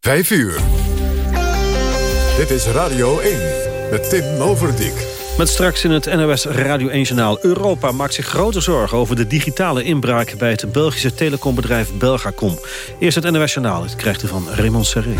5 uur. Dit is Radio 1 met Tim Overdijk. Met straks in het NOS Radio 1-journaal. Europa maakt zich grote zorgen over de digitale inbraak... bij het Belgische telecombedrijf Belgacom. Eerst het NOS-journaal. Het krijgt u van Raymond Serré.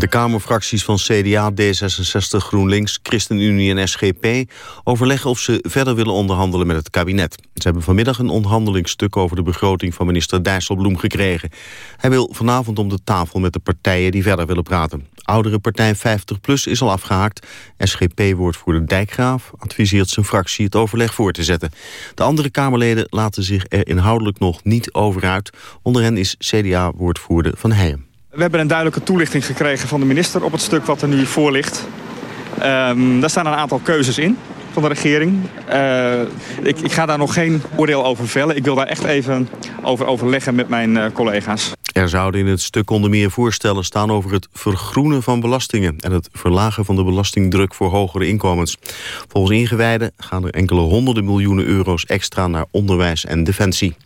De Kamerfracties van CDA, D66, GroenLinks, ChristenUnie en SGP... overleggen of ze verder willen onderhandelen met het kabinet. Ze hebben vanmiddag een onderhandelingsstuk over de begroting van minister Dijsselbloem gekregen. Hij wil vanavond om de tafel met de partijen die verder willen praten. Oudere partij 50PLUS is al afgehaakt. SGP-woordvoerder Dijkgraaf adviseert zijn fractie het overleg voor te zetten. De andere Kamerleden laten zich er inhoudelijk nog niet over uit. Onder hen is CDA-woordvoerder Van Heijem. We hebben een duidelijke toelichting gekregen van de minister op het stuk wat er nu voor ligt. Um, daar staan een aantal keuzes in van de regering. Uh, ik, ik, ga daar nog geen oordeel over vellen. Ik wil daar echt even over overleggen met mijn uh, collega's. Er zouden in het stuk onder meer voorstellen staan over het vergroenen van belastingen... en het verlagen van de belastingdruk voor hogere inkomens. Volgens ingewijden gaan er enkele honderden miljoenen euro's extra naar onderwijs en defensie.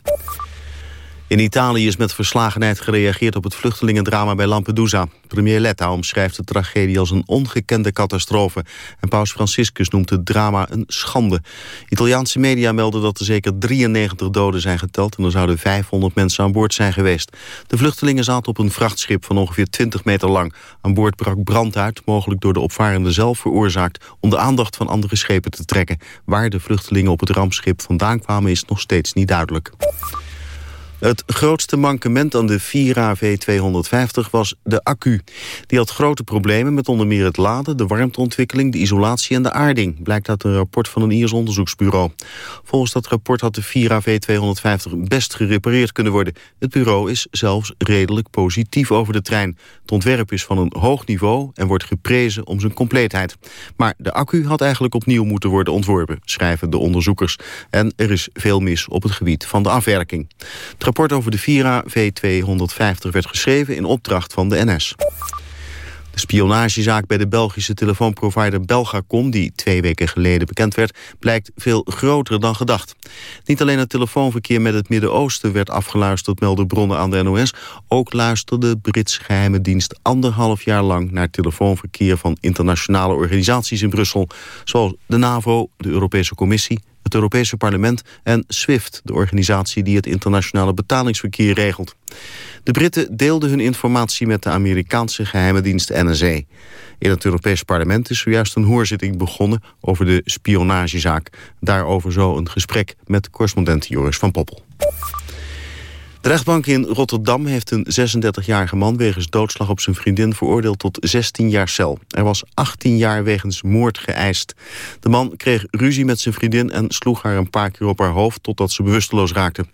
In Italië is met verslagenheid gereageerd op het vluchtelingendrama bij Lampedusa. Premier Letta omschrijft de tragedie als een ongekende catastrofe. En paus Franciscus noemt het drama een schande. Italiaanse media melden dat er zeker 93 doden zijn geteld... en er zouden 500 mensen aan boord zijn geweest. De vluchtelingen zaten op een vrachtschip van ongeveer 20 meter lang. Aan boord brak brand uit, mogelijk door de opvarende zelf veroorzaakt... om de aandacht van andere schepen te trekken. Waar de vluchtelingen op het rampschip vandaan kwamen is nog steeds niet duidelijk. Het grootste mankement aan de Vira V250 was de accu. Die had grote problemen met onder meer het laden, de warmteontwikkeling, de isolatie en de aarding. Blijkt uit een rapport van een Iers onderzoeksbureau. Volgens dat rapport had de Vira V250 best gerepareerd kunnen worden. Het bureau is zelfs redelijk positief over de trein. Het ontwerp is van een hoog niveau en wordt geprezen om zijn compleetheid. Maar de accu had eigenlijk opnieuw moeten worden ontworpen, schrijven de onderzoekers. En er is veel mis op het gebied van de afwerking rapport over de Vira V250 werd geschreven in opdracht van de NS. De spionagezaak bij de Belgische telefoonprovider Belgacom... die twee weken geleden bekend werd, blijkt veel groter dan gedacht. Niet alleen het telefoonverkeer met het Midden-Oosten werd afgeluisterd... melden bronnen aan de NOS. Ook luisterde de Britse geheime dienst anderhalf jaar lang... naar telefoonverkeer van internationale organisaties in Brussel... zoals de NAVO, de Europese Commissie het Europese parlement en SWIFT, de organisatie die het internationale betalingsverkeer regelt. De Britten deelden hun informatie met de Amerikaanse geheime dienst NSA. In het Europese parlement is zojuist een hoorzitting begonnen over de spionagezaak. Daarover zo een gesprek met correspondent Joris van Poppel. De rechtbank in Rotterdam heeft een 36-jarige man... wegens doodslag op zijn vriendin veroordeeld tot 16 jaar cel. Er was 18 jaar wegens moord geëist. De man kreeg ruzie met zijn vriendin en sloeg haar een paar keer op haar hoofd... totdat ze bewusteloos raakte.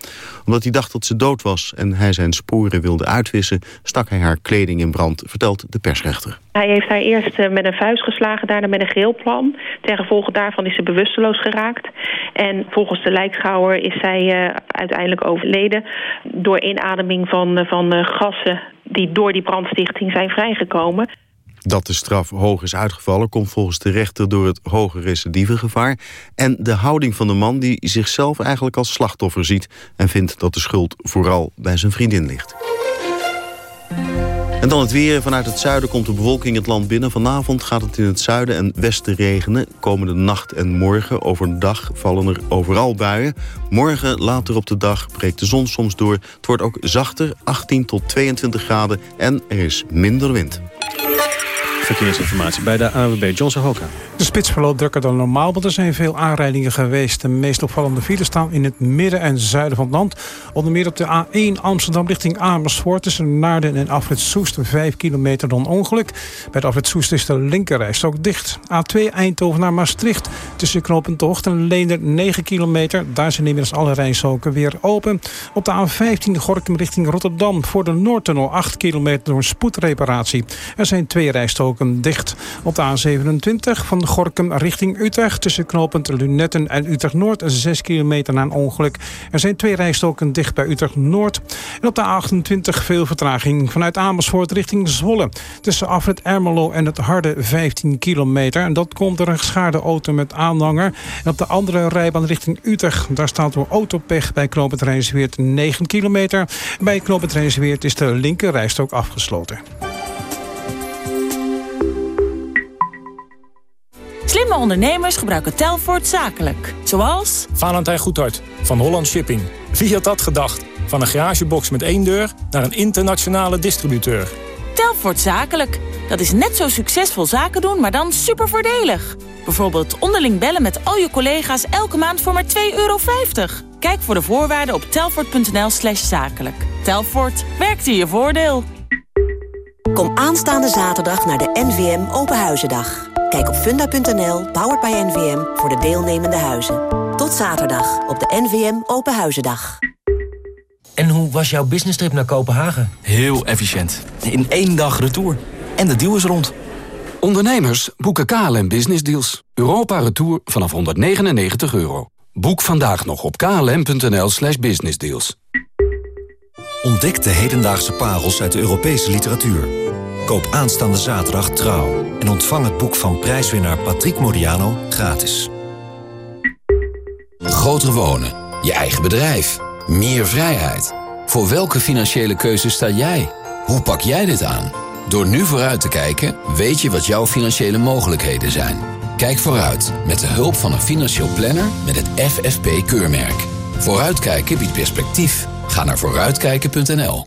Omdat hij dacht dat ze dood was en hij zijn sporen wilde uitwissen... stak hij haar kleding in brand, vertelt de persrechter. Hij heeft haar eerst eh, met een vuist geslagen, daarna met een geelplan. Ten gevolge daarvan is ze bewusteloos geraakt. En volgens de lijkschouwer is zij uh, uiteindelijk overleden... door inademing van, uh, van gassen die door die brandstichting zijn vrijgekomen. Dat de straf hoog is uitgevallen komt volgens de rechter door het hoge recidivegevaar... en de houding van de man die zichzelf eigenlijk als slachtoffer ziet... en vindt dat de schuld vooral bij zijn vriendin ligt. En dan het weer. Vanuit het zuiden komt de bewolking het land binnen. Vanavond gaat het in het zuiden en westen regenen. Komende nacht en morgen overdag vallen er overal buien. Morgen later op de dag breekt de zon soms door. Het wordt ook zachter, 18 tot 22 graden. En er is minder wind. Verkeersinformatie bij de AWB Johnson Hoka. De spits verloopt drukker dan normaal, want er zijn veel aanrijdingen geweest. De meest opvallende files staan in het midden en zuiden van het land. Onder meer op de A1 Amsterdam richting Amersfoort... tussen Naarden en Afrit Soest, 5 kilometer dan ongeluk. Bij de Afrit Soest is de linkerrijstrook dicht. A2 Eindhoven naar Maastricht tussen Knopentocht en Leender 9 kilometer. Daar zijn inmiddels alle rijstroken weer open. Op de A15 Gorkum richting Rotterdam voor de Noordtunnel... 8 kilometer door een spoedreparatie. Er zijn twee rijstroken dicht. Op de A27 van Gorkum richting Utrecht... tussen knooppunt Lunetten en Utrecht-Noord... 6 kilometer na een ongeluk. Er zijn twee rijstroken dicht bij Utrecht-Noord. En op de A28 veel vertraging vanuit Amersfoort richting Zwolle. Tussen Afrit Ermelo en het Harde 15 kilometer. En dat komt door een geschaarde auto met aanhanger. En op de andere rijbaan richting Utrecht... daar staat door autopech bij knooppunt Rijnsweert 9 kilometer. Bij knooppunt Rijnsweert is de linker rijstrook afgesloten. Slimme ondernemers gebruiken Telfort zakelijk. Zoals... Valentijn Goedhart van Holland Shipping. Wie had dat gedacht? Van een garagebox met één deur naar een internationale distributeur. Telfort zakelijk. Dat is net zo succesvol zaken doen, maar dan super voordelig. Bijvoorbeeld onderling bellen met al je collega's elke maand voor maar 2,50 euro. Kijk voor de voorwaarden op telfort.nl slash zakelijk. Telfort, werkt in je voordeel. Kom aanstaande zaterdag naar de NVM Openhuizendag. Kijk op funda.nl, powered by NVM, voor de deelnemende huizen. Tot zaterdag op de NVM Openhuizendag. En hoe was jouw business trip naar Kopenhagen? Heel efficiënt. In één dag retour. En de deal is rond. Ondernemers boeken KLM Business Deals. Europa Retour vanaf 199 euro. Boek vandaag nog op klm.nl slash businessdeals. Ontdek de hedendaagse parels uit de Europese literatuur. Koop aanstaande zaterdag Trouw. En ontvang het boek van prijswinnaar Patrick Modiano gratis. Groter wonen. Je eigen bedrijf. Meer vrijheid. Voor welke financiële keuze sta jij? Hoe pak jij dit aan? Door nu vooruit te kijken, weet je wat jouw financiële mogelijkheden zijn. Kijk vooruit met de hulp van een financieel planner met het FFP-keurmerk. Vooruitkijken biedt perspectief. Ga naar vooruitkijken.nl.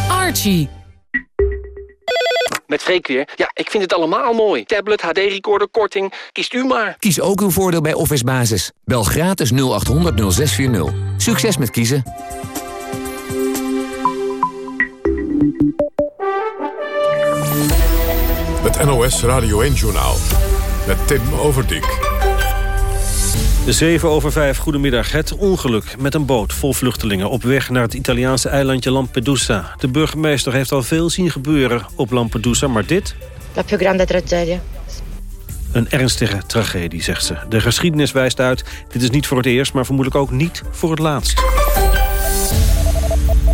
Archie. Met Freek weer. Ja, ik vind het allemaal mooi. Tablet, HD-recorder, korting. Kiest u maar. Kies ook uw voordeel bij Office Basis. Bel gratis 0800 0640. Succes met kiezen. Het NOS Radio 1-journaal. Met Tim Overdijk. 7 over 5, goedemiddag. Het ongeluk met een boot vol vluchtelingen op weg naar het Italiaanse eilandje Lampedusa. De burgemeester heeft al veel zien gebeuren op Lampedusa, maar dit... La più grande tragedia. Een ernstige tragedie, zegt ze. De geschiedenis wijst uit, dit is niet voor het eerst, maar vermoedelijk ook niet voor het laatst.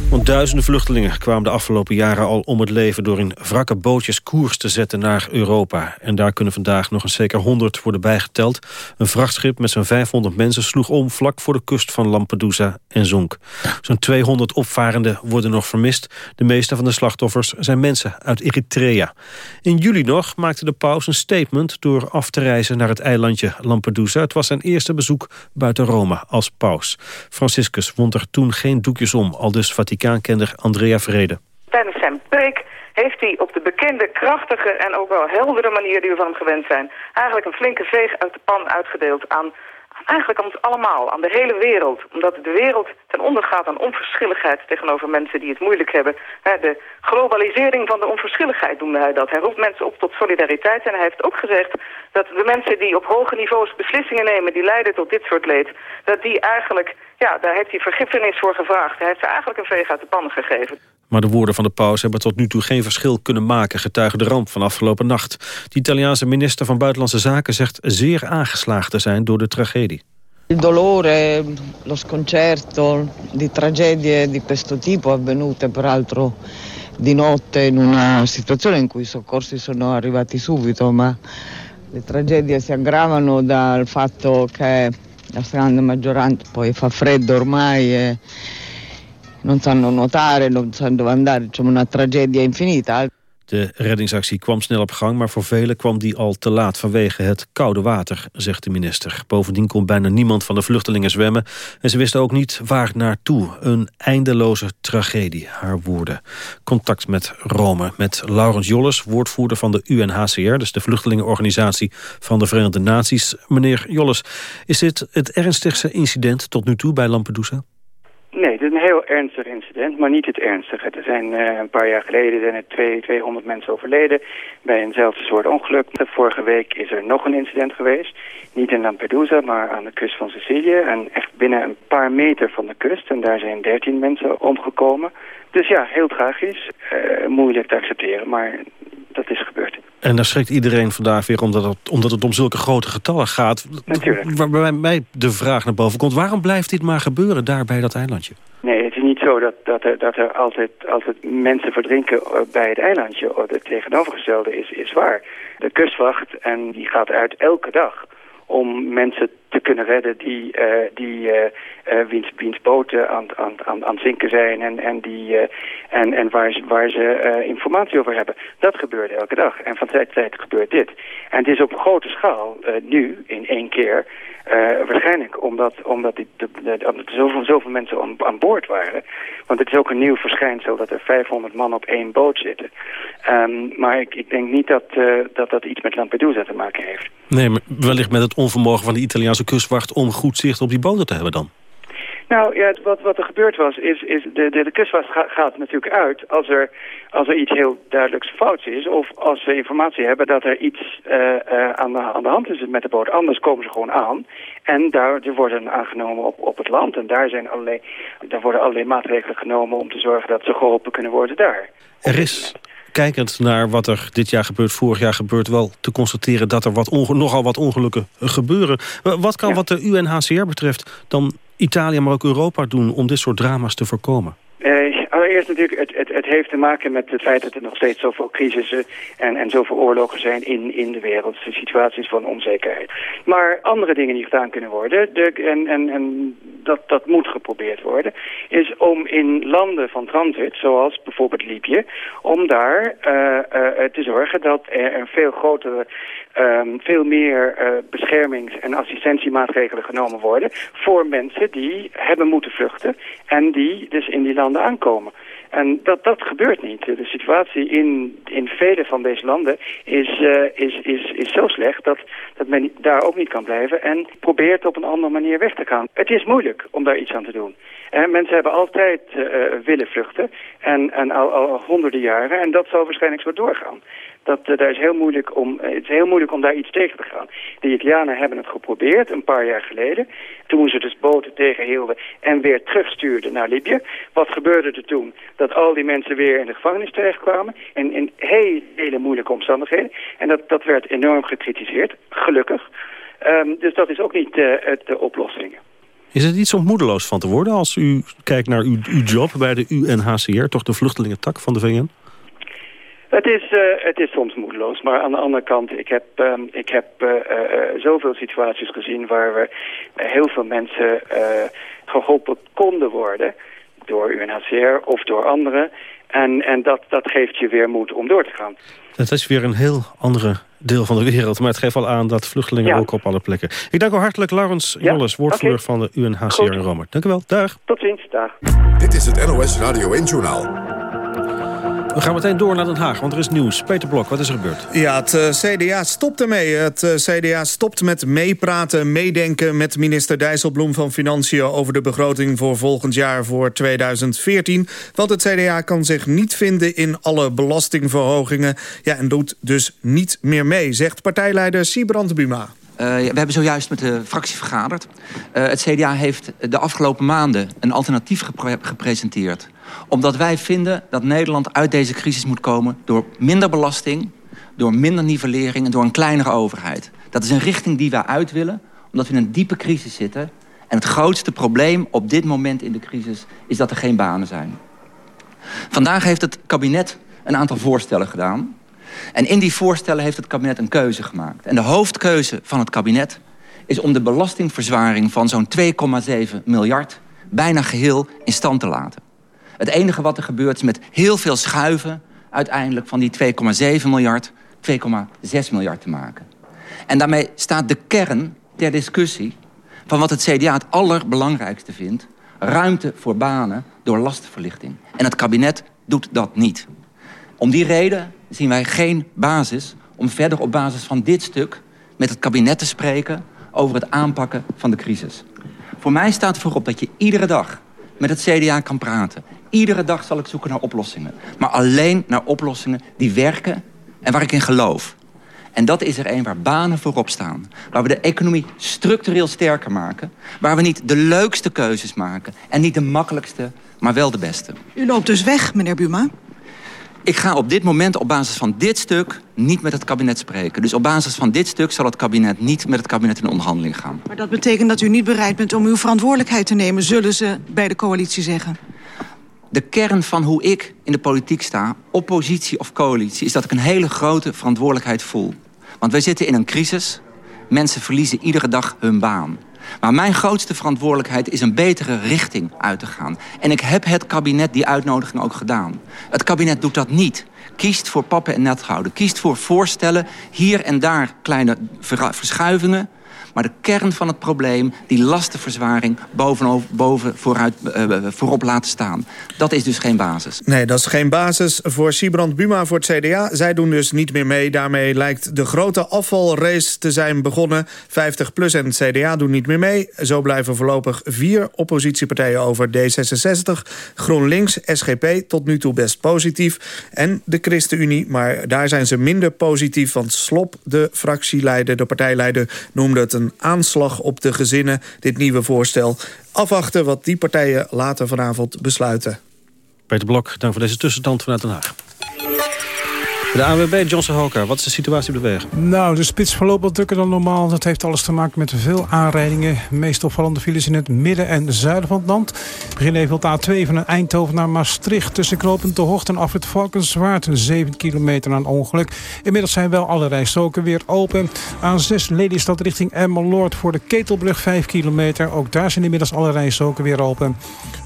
Want duizenden vluchtelingen kwamen de afgelopen jaren al om het leven... door in wrakke bootjes koers te zetten naar Europa. En daar kunnen vandaag nog een zeker 100 worden bijgeteld. Een vrachtschip met zo'n 500 mensen sloeg om... vlak voor de kust van Lampedusa en zonk. Zo'n 200 opvarenden worden nog vermist. De meeste van de slachtoffers zijn mensen uit Eritrea. In juli nog maakte de paus een statement... door af te reizen naar het eilandje Lampedusa. Het was zijn eerste bezoek buiten Rome als paus. Franciscus wond er toen geen doekjes om, al dus Vaticaankenner Andrea Vrede. Tijdens zijn preek heeft hij op de bekende, krachtige en ook wel heldere manier die we van hem gewend zijn... eigenlijk een flinke veeg uit de pan uitgedeeld aan, eigenlijk aan ons allemaal, aan de hele wereld. Omdat de wereld ten onder gaat aan onverschilligheid tegenover mensen die het moeilijk hebben. De globalisering van de onverschilligheid noemde hij dat. Hij roept mensen op tot solidariteit en hij heeft ook gezegd dat de mensen die op hoge niveaus beslissingen nemen die leiden tot dit soort leed, dat die eigenlijk ja, daar heeft hij vergiffenis voor gevraagd. Hij heeft ze eigenlijk een veeg uit de pan gegeven. Maar de woorden van de paus hebben tot nu toe geen verschil kunnen maken... getuige de ramp van afgelopen nacht. De Italiaanse minister van Buitenlandse Zaken zegt zeer aangeslagen te zijn door de tragedie. Il dolore, lo sconcerto di tragedie di questo tipo avvenute peraltro di notte in una situazione in cui i soccorsi sono arrivati subito, ma le tragedie si aggravano dal fatto che la stragrande maggioranza, poi fa freddo ormai e non sanno nuotare, non sanno dove andare, c'è una tragedia infinita. De reddingsactie kwam snel op gang, maar voor velen kwam die al te laat vanwege het koude water, zegt de minister. Bovendien kon bijna niemand van de vluchtelingen zwemmen en ze wisten ook niet waar naartoe. Een eindeloze tragedie, haar woorden. Contact met Rome, met Laurens Jolles, woordvoerder van de UNHCR, dus de vluchtelingenorganisatie van de Verenigde Naties. Meneer Jolles, is dit het ernstigste incident tot nu toe bij Lampedusa? Een heel ernstig incident, maar niet het ernstige. Er zijn uh, een paar jaar geleden zijn er twee, 200 mensen overleden bij eenzelfde soort ongeluk. Vorige week is er nog een incident geweest. Niet in Lampedusa, maar aan de kust van Sicilië. En echt binnen een paar meter van de kust. En daar zijn 13 mensen omgekomen. Dus ja, heel tragisch. Uh, moeilijk te accepteren, maar dat is gebeurd. En daar schrikt iedereen vandaag weer omdat het, omdat het om zulke grote getallen gaat. Natuurlijk. Waarbij mij de vraag naar boven komt, waarom blijft dit maar gebeuren daar bij dat eilandje? Nee, het is niet zo dat, dat, er, dat er altijd, altijd mensen verdrinken bij het eilandje. Het tegenovergestelde is, is waar. De kustwacht, en die gaat uit elke dag om mensen te kunnen redden die, uh, die uh, uh, wiens, boten aan, aan, aan, aan zinken zijn en, en, die, en, en waar waar ze informatie over hebben. Dat gebeurt elke dag. En van tijd tot tijd gebeurt dit. En het is op grote schaal nu, in één keer, waarschijnlijk omdat, omdat, die, de, er zoveel, zoveel mensen aan, aan, boord waren. Want het is ook een nieuw verschijnsel dat er 500 man op één boot zitten. Um, maar ik, ik denk niet dat, dat dat iets met Lampedusa te maken heeft. Nee, maar wellicht met het onvermogen van de Italiaanse kustwacht... om goed zicht op die boten te hebben dan? Nou ja, wat, wat er gebeurd was, is, is de, de, de kustwacht gaat natuurlijk uit als er, als er iets heel duidelijks fouts is. Of als ze informatie hebben dat er iets uh, uh, aan, de, aan de hand is met de boot. Anders komen ze gewoon aan. En daar er worden aangenomen op, op het land. En daar, zijn allerlei, daar worden allerlei maatregelen genomen om te zorgen dat ze geholpen kunnen worden daar. Er is kijkend naar wat er dit jaar gebeurt, vorig jaar gebeurt... wel te constateren dat er wat nogal wat ongelukken gebeuren. Wat kan wat de UNHCR betreft dan Italië, maar ook Europa doen... om dit soort drama's te voorkomen? Uh, allereerst natuurlijk, het, het, het heeft te maken met het feit dat er nog steeds zoveel crisissen en, en zoveel oorlogen zijn in, in de wereld. De situaties van onzekerheid. Maar andere dingen die gedaan kunnen worden, de, en, en, en dat, dat moet geprobeerd worden, is om in landen van transit, zoals bijvoorbeeld Libië, om daar uh, uh, te zorgen dat er een veel grotere um, veel meer beschermings- en assistentiemaatregelen genomen worden voor mensen die hebben moeten vluchten en die dus in die landen aankomen. En dat, dat gebeurt niet. De situatie in, in vele van deze landen is, uh, is, is, is zo slecht dat, dat men daar ook niet kan blijven en probeert op een andere manier weg te gaan. Het is moeilijk om daar iets aan te doen. En mensen hebben altijd uh, willen vluchten en, en al, al honderden jaren en dat zal waarschijnlijk zo doorgaan. Dat, uh, daar is heel moeilijk om, het is heel moeilijk om daar iets tegen te gaan. De Italianen hebben het geprobeerd een paar jaar geleden. Toen ze dus boten tegenhielden en weer terugstuurden naar Libië. Wat gebeurde er toen? Dat al die mensen weer in de gevangenis terechtkwamen. In, in hele, hele moeilijke omstandigheden. En dat, dat werd enorm gekritiseerd, gelukkig. Um, dus dat is ook niet de oplossing. Is het iets om moedeloos van te worden als u kijkt naar uw, uw job bij de UNHCR, toch de vluchtelingentak van de VN? Het is, uh, het is soms moedeloos, maar aan de andere kant, ik heb, um, ik heb uh, uh, zoveel situaties gezien waar we heel veel mensen geholpen konden worden door UNHCR of door anderen. En, en dat, dat geeft je weer moed om door te gaan. Dat is weer een heel andere deel van de wereld. Maar het geeft al aan dat vluchtelingen ja. ook op alle plekken. Ik dank u hartelijk Laurens ja? Jolles, woordvoerder okay. van de UNHCR Goed. in Rome. Dank u wel. Dag. Tot ziens. Dag. Dit is het NOS Radio 1 Journaal. We gaan meteen door naar Den Haag, want er is nieuws. Peter Blok, wat is er gebeurd? Ja, het uh, CDA stopt ermee. Het uh, CDA stopt met meepraten, meedenken met minister Dijsselbloem van Financiën... over de begroting voor volgend jaar voor 2014. Want het CDA kan zich niet vinden in alle belastingverhogingen... Ja, en doet dus niet meer mee, zegt partijleider Siebrand Buma. Uh, we hebben zojuist met de fractie vergaderd. Uh, het CDA heeft de afgelopen maanden een alternatief gepre gepresenteerd. Omdat wij vinden dat Nederland uit deze crisis moet komen... door minder belasting, door minder nivellering en door een kleinere overheid. Dat is een richting die wij uit willen, omdat we in een diepe crisis zitten. En het grootste probleem op dit moment in de crisis is dat er geen banen zijn. Vandaag heeft het kabinet een aantal voorstellen gedaan... En in die voorstellen heeft het kabinet een keuze gemaakt. En de hoofdkeuze van het kabinet is om de belastingverzwaring van zo'n 2,7 miljard bijna geheel in stand te laten. Het enige wat er gebeurt is met heel veel schuiven uiteindelijk van die 2,7 miljard 2,6 miljard te maken. En daarmee staat de kern ter discussie van wat het CDA het allerbelangrijkste vindt. Ruimte voor banen door lastenverlichting. En het kabinet doet dat niet. Om die reden zien wij geen basis om verder op basis van dit stuk met het kabinet te spreken over het aanpakken van de crisis. Voor mij staat voorop dat je iedere dag met het CDA kan praten. Iedere dag zal ik zoeken naar oplossingen. Maar alleen naar oplossingen die werken en waar ik in geloof. En dat is er een waar banen voorop staan. Waar we de economie structureel sterker maken. Waar we niet de leukste keuzes maken. En niet de makkelijkste, maar wel de beste. U loopt dus weg, meneer Buma. Ik ga op dit moment op basis van dit stuk niet met het kabinet spreken. Dus op basis van dit stuk zal het kabinet niet met het kabinet in onderhandeling gaan. Maar dat betekent dat u niet bereid bent om uw verantwoordelijkheid te nemen... zullen ze bij de coalitie zeggen? De kern van hoe ik in de politiek sta, oppositie of coalitie... is dat ik een hele grote verantwoordelijkheid voel. Want wij zitten in een crisis. Mensen verliezen iedere dag hun baan. Maar mijn grootste verantwoordelijkheid is een betere richting uit te gaan. En ik heb het kabinet die uitnodiging ook gedaan. Het kabinet doet dat niet. Kiest voor pappen en nethouden. Kiest voor voorstellen, hier en daar kleine verschuivingen... Maar de kern van het probleem, die lastenverzwaring boven, boven vooruit, uh, voorop laten staan. Dat is dus geen basis. Nee, dat is geen basis voor Sibrand Buma voor het CDA. Zij doen dus niet meer mee. Daarmee lijkt de grote afvalrace te zijn begonnen. 50PLUS en het CDA doen niet meer mee. Zo blijven voorlopig vier oppositiepartijen over. D66, GroenLinks, SGP, tot nu toe best positief. En de ChristenUnie, maar daar zijn ze minder positief. Want Slop, de fractieleider, de partijleider, noemde het een aanslag op de gezinnen, dit nieuwe voorstel. Afwachten wat die partijen later vanavond besluiten. Peter Blok, dank voor deze tussenstand vanuit Den Haag. De AWB Johnson Hoka, wat is de situatie op de weg? Nou, de spits verloopt wat drukker dan normaal. Dat heeft alles te maken met veel aanrijdingen. Meest opvallende files in het midden en zuiden van het land. We beginnen even op de A2 van Eindhoven naar Maastricht. Tussen Knopend de Hocht en Afrit Valkenswaard. 7 kilometer aan ongeluk. Inmiddels zijn wel alle rijstroken weer open. A6 Lelystad richting Emmeloord voor de Ketelbrug 5 kilometer. Ook daar zijn inmiddels alle rijstroken weer open.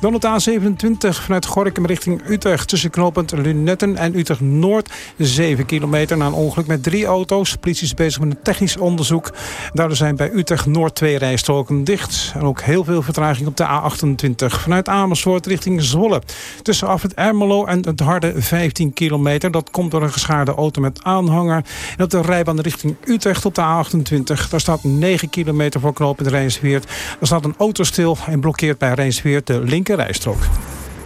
Dan op de A27 vanuit Gorkum richting Utrecht. Tussen Knopend Lunetten en Utrecht Noord. 7 kilometer na een ongeluk met drie auto's. De politie is bezig met een technisch onderzoek. Daardoor zijn bij Utrecht Noord twee rijstroken dicht. En ook heel veel vertraging op de A28. Vanuit Amersfoort richting Zwolle. Tussen af het Ermelo en het Harde 15 kilometer. Dat komt door een geschaarde auto met aanhanger. En op de rijbaan richting Utrecht op de A28. Daar staat 9 kilometer voor knooppunt Rijnsweert. Er staat een auto stil en blokkeert bij Rijnsweert de linker rijstrook.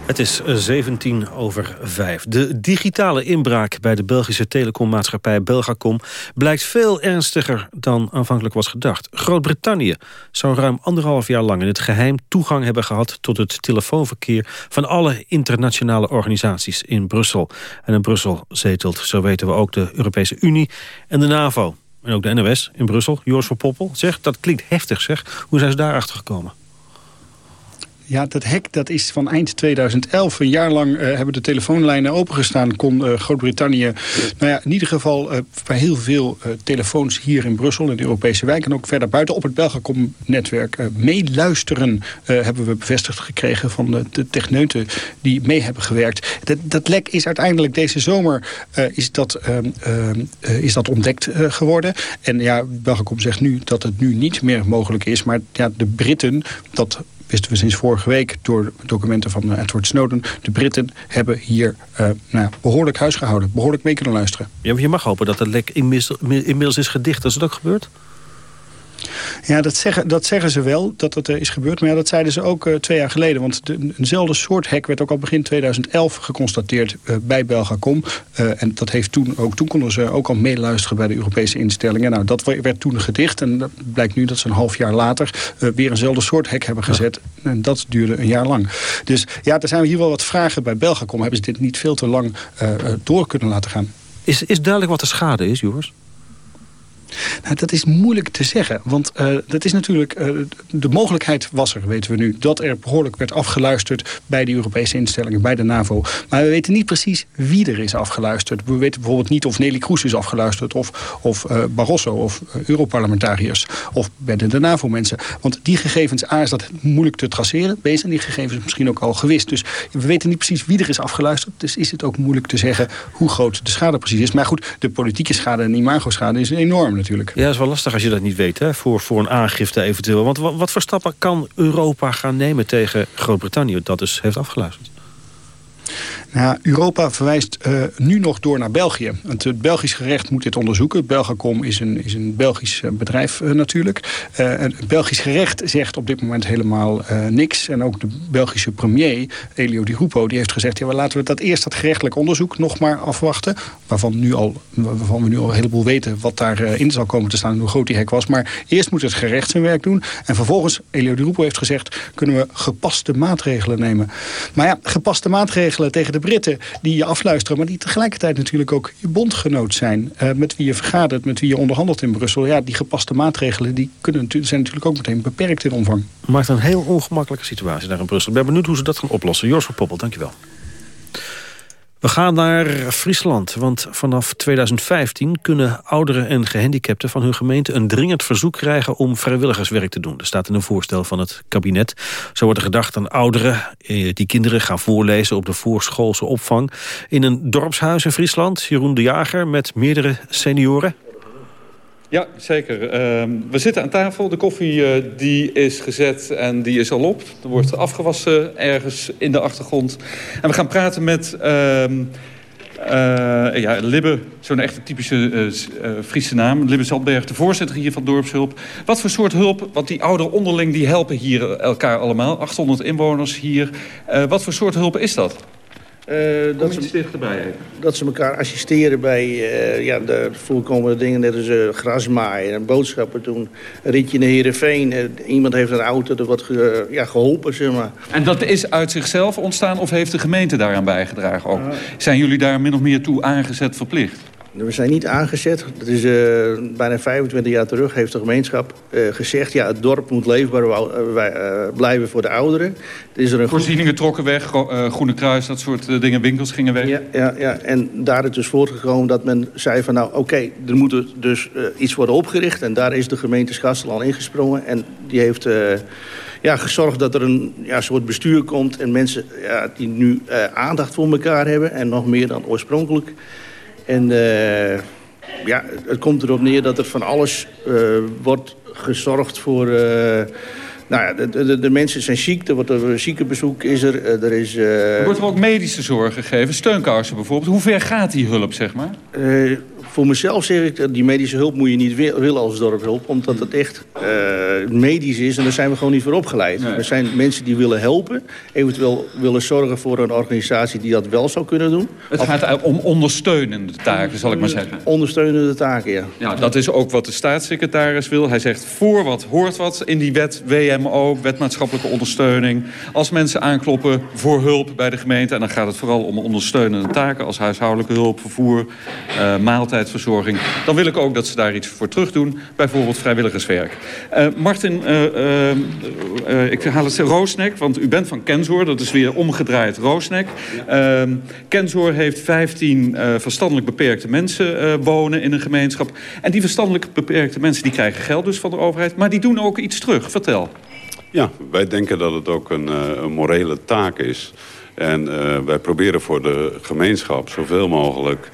Het is 17 over 5. De digitale inbraak bij de Belgische telecommaatschappij Belgacom... blijkt veel ernstiger dan aanvankelijk was gedacht. Groot-Brittannië zou ruim anderhalf jaar lang in het geheim toegang hebben gehad... tot het telefoonverkeer van alle internationale organisaties in Brussel. En in Brussel zetelt, zo weten we ook, de Europese Unie en de NAVO. En ook de NOS in Brussel, Joris van Poppel, zegt dat klinkt heftig zeg. Hoe zijn ze daarachter gekomen? Ja, dat hek dat is van eind 2011. Een jaar lang uh, hebben de telefoonlijnen opengestaan. Kon uh, Groot-Brittannië nou ja, in ieder geval uh, bij heel veel telefoons hier in Brussel... in de Europese wijk en ook verder buiten op het Belgacom-netwerk meeluisteren... hebben we bevestigd gekregen van de, de techneuten die mee hebben gewerkt. Dat, dat lek is uiteindelijk deze zomer is dat, ehm, ehm, is dat ontdekt geworden. En ja, Belgacom zegt nu dat het nu niet meer mogelijk is. Maar ja, de Britten, dat wisten we sinds vorige week door documenten van eh, Edward Snowden. De Britten hebben hier uh, nou, behoorlijk huis gehouden. Behoorlijk mee kunnen luisteren. Je mag hopen dat het lek inmiddels is gedicht. Is het ook gebeurd? Ja, dat zeggen, dat zeggen ze wel, dat het uh, is gebeurd. Maar ja, dat zeiden ze ook uh, twee jaar geleden. Want de, eenzelfde soort hack werd ook al begin 2011 geconstateerd uh, bij Belgacom. en dat heeft toen ook, toen konden ze ook al meeluisteren bij de Europese instellingen. Nou, dat werd toen gedicht. En dat blijkt nu dat ze een half jaar later weer eenzelfde soort hack hebben gezet. En dat duurde een jaar lang. Dus ja, er zijn hier wel wat vragen bij Belgacom. Hebben ze dit niet veel te lang door kunnen laten gaan? Is, is duidelijk wat de schade is, Joris? Nou, dat is moeilijk te zeggen. Want uh, dat is natuurlijk, uh, de mogelijkheid was er, weten we nu... dat er behoorlijk werd afgeluisterd bij de Europese instellingen, bij de NAVO. Maar we weten niet precies wie er is afgeluisterd. We weten bijvoorbeeld niet of Nelly Kroes is afgeluisterd... of, of uh, Barroso of Europarlementariërs of de, de NAVO-mensen. Want die gegevens, A, is dat moeilijk te traceren. B, zijn die gegevens misschien ook al gewist. Dus we weten niet precies wie er is afgeluisterd. Dus is het ook moeilijk te zeggen hoe groot de schade precies is. Maar goed, de politieke schade en imago-schade is enorm natuurlijk. Ja, dat is wel lastig als je dat niet weet, hè, voor, voor een aangifte eventueel. Want wat, wat voor stappen kan Europa gaan nemen tegen Groot-Brittannië... dat dus heeft afgeluisterd? Nou, Europa verwijst uh, nu nog door naar België. Het, het, Belgisch gerecht moet dit onderzoeken. Belgacom is een, is een Belgisch uh, bedrijf uh, natuurlijk. het Belgisch gerecht zegt op dit moment helemaal niks. En ook de Belgische premier, Elio Di Rupo, die heeft gezegd... ja, laten we dat eerst dat gerechtelijk onderzoek nog maar afwachten. Waarvan, nu al, waarvan we nu al een heleboel weten wat daarin zal komen te staan... en hoe groot die hek was. Maar eerst moet het gerecht zijn werk doen. En vervolgens, Elio Di Rupo heeft gezegd... kunnen we gepaste maatregelen nemen. Maar ja, gepaste maatregelen tegen de Britten die je afluisteren... maar die tegelijkertijd natuurlijk ook je bondgenoot zijn. Uh, met wie je vergadert, met wie je onderhandelt in Brussel. Ja, die gepaste maatregelen die kunnen, zijn natuurlijk ook meteen beperkt in omvang. Maakt een heel ongemakkelijke situatie daar in Brussel. Ik ben benieuwd hoe ze dat gaan oplossen. Jors van Poppel, dankjewel. We gaan naar Friesland, want vanaf 2015 kunnen ouderen en gehandicapten van hun gemeente een dringend verzoek krijgen om vrijwilligerswerk te doen. Dat staat in een voorstel van het kabinet. Zo wordt er gedacht aan ouderen eh, die kinderen gaan voorlezen op de voorschoolse opvang in een dorpshuis in Friesland. Jeroen de Jager met meerdere senioren. Ja, zeker. Uh, we zitten aan tafel. De koffie uh, die is gezet en die is al op. Er wordt afgewassen ergens in de achtergrond. En we gaan praten met uh, ja, Libbe, zo'n echte typische Friese naam. Libbe Zandberg, de voorzitter hier van Dorpshulp. Wat voor soort hulp, want die ouderen onderling die helpen hier elkaar allemaal. 800 inwoners hier. wat voor soort hulp is dat? Uh, dat, ze, dat ze elkaar assisteren bij uh, ja, de voorkomende dingen. Net als uh, grasmaaien en boodschappen doen. Een ritje naar Heerenveen. iemand heeft een auto er wat ge, ja, geholpen, zeg maar. En dat is uit zichzelf ontstaan of heeft de gemeente daaraan bijgedragen ook? Zijn jullie daar min of meer toe aangezet verplicht? We zijn niet aangezet. Dat is uh, bijna 25 jaar terug heeft de gemeenschap uh, gezegd... ja, het dorp moet leefbaar uh, blijven voor de ouderen. is er een Voorzieningen trokken weg, Groene Kruis, dat soort dingen, winkels gingen weg. Ja, ja, ja. en daar is dus voortgekomen dat men zei van... nou, oké, okay, er moet dus iets worden opgericht... en daar is de gemeente Schassel al ingesprongen. En die heeft ja, gezorgd dat er een ja, soort bestuur komt... en mensen ja, die nu aandacht voor elkaar hebben... en nog meer dan oorspronkelijk... En uh, ja, het komt erop neer dat er van alles uh, wordt gezorgd voor... Uh, nou ja, de, de, de, mensen zijn ziek, er wordt een ziekenbezoek is er. Er, is, er wordt er ook medische zorg gegeven, steunkarsen bijvoorbeeld. Hoe ver gaat die hulp, zeg maar? Voor mezelf zeg ik, die medische hulp moet je niet willen als dorpshulp. Omdat het echt uh, medisch is en daar zijn we gewoon niet voor opgeleid. Er zijn mensen die willen helpen. Eventueel willen zorgen voor een organisatie die dat wel zou kunnen doen. Het gaat om ondersteunende taken, zal ik maar zeggen. Ondersteunende taken, ja. Ja, dat is ook wat de staatssecretaris wil. Hij zegt voor wat hoort wat in die wet WMO, wet maatschappelijke ondersteuning. Als mensen aankloppen voor hulp bij de gemeente... en dan gaat het vooral om ondersteunende taken als huishoudelijke hulp, vervoer, uh, maaltijd dan wil ik ook dat ze daar iets voor terug doen. Bijvoorbeeld vrijwilligerswerk. Uh, Martin, uh, uh, ik haal het Roosnek, want u bent van Kenzoor. Dat is weer omgedraaid Roosnek. Ehm, Kenzoor heeft 15 verstandelijk beperkte mensen wonen in een gemeenschap. En die verstandelijk beperkte mensen die krijgen geld dus van de overheid. Maar die doen ook iets terug. Vertel. Ja, wij denken dat het ook een, een morele taak is. En wij proberen voor de gemeenschap zoveel mogelijk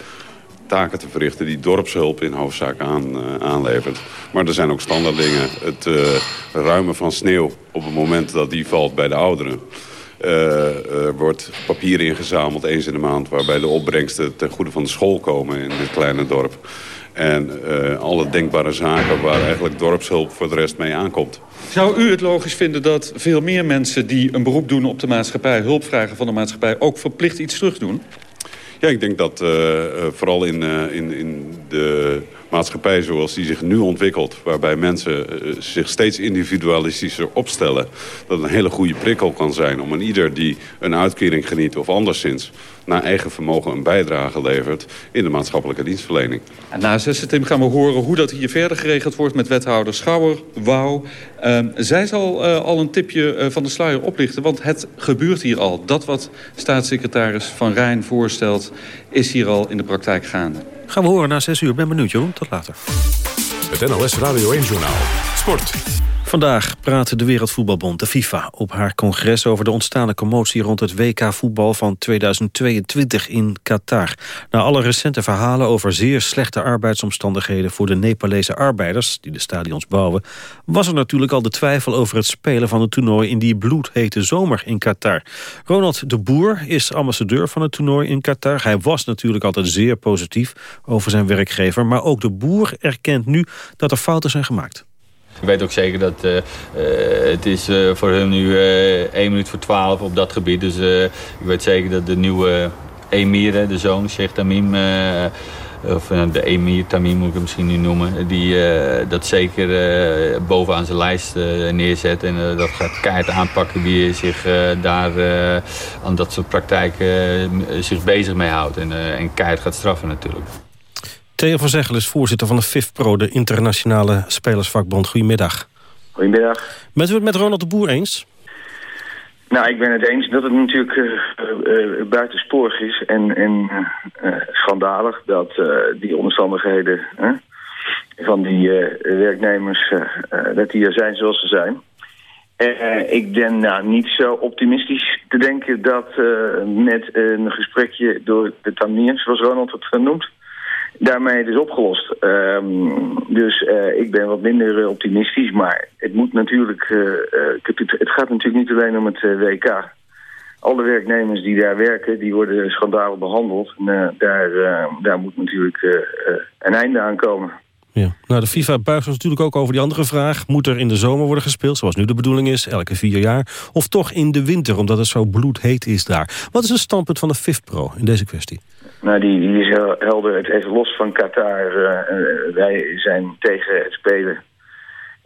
taken te verrichten die dorpshulp in hoofdzaak aan, uh, aanlevert. Maar er zijn ook standaard dingen. Het uh, ruimen van sneeuw op het moment dat die valt bij de ouderen. Uh, er wordt papier ingezameld eens in de maand... waarbij de opbrengsten ten goede van de school komen in dit kleine dorp. En alle denkbare zaken waar eigenlijk dorpshulp voor de rest mee aankomt. Zou u het logisch vinden dat veel meer mensen die een beroep doen op de maatschappij... hulp vragen van de maatschappij ook verplicht iets terug doen? Ja, ik denk dat uh, vooral in, uh, in, in de maatschappij zoals die zich nu ontwikkelt... waarbij mensen zich steeds individualistischer opstellen... dat een hele goede prikkel kan zijn om een ieder die een uitkering geniet... of anderszins naar eigen vermogen een bijdrage levert... in de maatschappelijke dienstverlening. En na zesde Tim gaan we horen hoe dat hier verder geregeld wordt... met wethouder Schouwer, Wouw. Ehm, zij zal uh, al een tipje uh, van de sluier oplichten, want het gebeurt hier al. Dat wat staatssecretaris Van Rijn voorstelt, is hier al in de praktijk gaande. Gaan we horen na zes uur. Ben benieuwd, Jeroen. Tot later. Het NLS Radio 1-journaal. Sport. Vandaag praat de Wereldvoetbalbond, de FIFA, op haar congres over de ontstaande commotie rond het WK-voetbal van 2022 in Qatar. Na alle recente verhalen over zeer slechte arbeidsomstandigheden voor de Nepalese arbeiders die de stadions bouwen, was er natuurlijk al de twijfel over het spelen van het toernooi in die bloedhete zomer in Qatar. Ronald de Boer is ambassadeur van het toernooi in Qatar. Hij was natuurlijk altijd zeer positief over zijn werkgever, maar ook de Boer erkent nu dat er fouten zijn gemaakt. Ik weet ook zeker dat uh, het is uh, voor hem nu uh, 1 minuut voor 12 op dat gebied. Dus ik weet zeker dat de nieuwe emir, de zoon, Sheikh Tamim... of de emir Tamim moet ik hem misschien nu noemen... die dat zeker bovenaan zijn lijst neerzet. En dat gaat keihard aanpakken die zich daar aan dat soort praktijken zich bezig mee houdt. En, en keihard gaat straffen natuurlijk. Theo van Zeggel is voorzitter van de FIFPro, de Internationale Spelersvakbond. Goedemiddag. Goedemiddag. Bent u het met Ronald de Boer eens? Nou, ik ben het eens dat het natuurlijk uh, uh, buitensporig is en, en uh, schandalig dat die omstandigheden van die werknemers, dat die er zijn zoals ze zijn. ik ben nou, niet zo optimistisch te denken dat met een gesprekje door de Tamir, zoals Ronald het noemt, daarmee is opgelost. Um, dus uh, ik ben wat minder uh, optimistisch, maar het moet natuurlijk, het, het, gaat natuurlijk niet alleen om het WK. Alle werknemers die daar werken, die worden schandalig behandeld. En, daar, daar moet natuurlijk een einde aan komen. Ja. Nou, de FIFA buigt ons natuurlijk ook over die andere vraag. Moet er in de zomer worden gespeeld, zoals nu de bedoeling is, elke vier jaar? Of toch in de winter, omdat het zo bloedheet is daar? Wat is het standpunt van de FIFPro in deze kwestie? Nou, die, die is heel helder. Het even los van Qatar. Uh, wij zijn tegen het spelen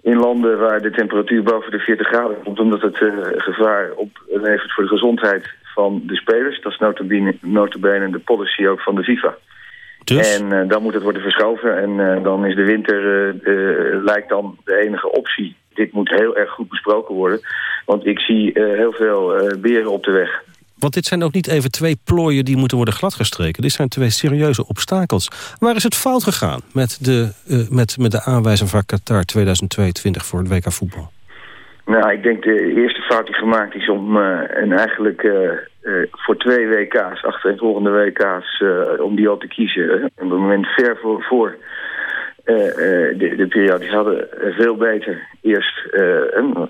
in landen waar de temperatuur boven de 40 graden komt. Omdat het uh, gevaar oplevert voor de gezondheid van de spelers. Dat is notabene, de policy ook van de FIFA. Dus? En uh, dan moet het worden verschoven. En dan is de winter lijkt dan de enige optie. Dit moet heel erg goed besproken worden. Want ik zie heel veel beren op de weg. Want dit zijn ook niet even twee plooien die moeten worden gladgestreken. Dit zijn twee serieuze obstakels. Waar is het fout gegaan met de, uh, met, met de aanwijzing van Qatar 2022 voor het WK voetbal? Nou, ik denk de eerste fout die gemaakt is om uh, en eigenlijk uh, voor twee WK's, volgende WK's, om die al te kiezen. Op het moment ver voor, voor de, de periode. Die hadden veel beter eerst,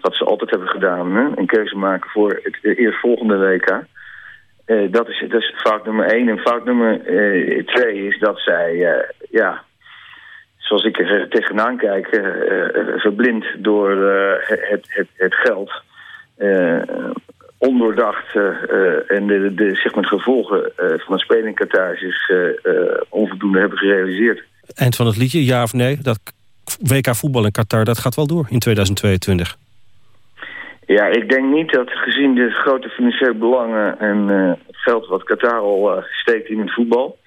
wat ze altijd hebben gedaan, een keuze maken voor het eerstvolgende WK. Dat, is, fout nummer één. En fout nummer twee is dat zij, ja, zoals ik er tegenaan kijk, verblind door het, het, het geld, ondoordacht en de, de, zeg gevolgen van het spelen onvoldoende hebben gerealiseerd. Eind van het liedje, ja of nee, dat WK voetbal in Qatar, dat gaat wel door in 2022. Ja, ik denk niet dat gezien de grote financiële belangen en uh, het geld wat Qatar al uh, steekt in het voetbal...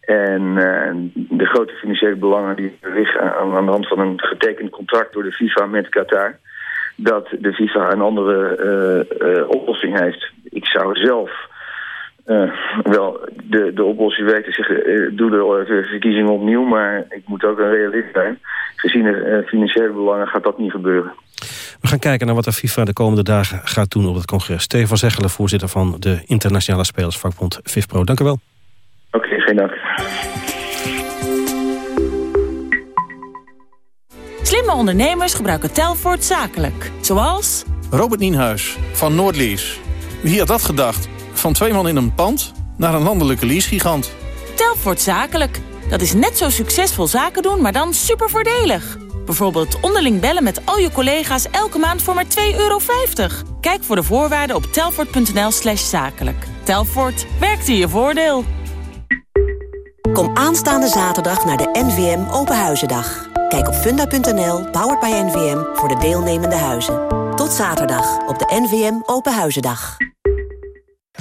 en uh, de grote financiële belangen die liggen aan, aan, de hand van een getekend contract door de FIFA met Qatar... dat de FIFA een andere oplossing heeft. Ik zou zelf wel de, de oplossing weten zeggen... doe de verkiezingen opnieuw, maar ik moet ook een realist zijn. Gezien de financiële belangen gaat dat niet gebeuren. We gaan kijken naar wat de FIFA de komende dagen gaat doen op het congres. Stefan Zeggelen, voorzitter van de Internationale Spelersvakbond FIFPro. Dank u wel. Oké, okay, geen dank. Slimme ondernemers gebruiken Telfort zakelijk. Zoals... Robert Nienhuis van Noordlease. Wie had dat gedacht? Van twee man in een pand naar een landelijke leasegigant. Telfort zakelijk. Dat is net zo succesvol zaken doen, maar dan super voordelig. Bijvoorbeeld onderling bellen met al je collega's elke maand voor maar 2,50 euro. Kijk voor de voorwaarden op telfort.nl slash zakelijk. Telfort, werkt in je voordeel. Kom aanstaande zaterdag naar de NVM Openhuizendag. Kijk op funda.nl, powered by NVM, voor de deelnemende huizen. Tot zaterdag op de NVM Openhuizendag.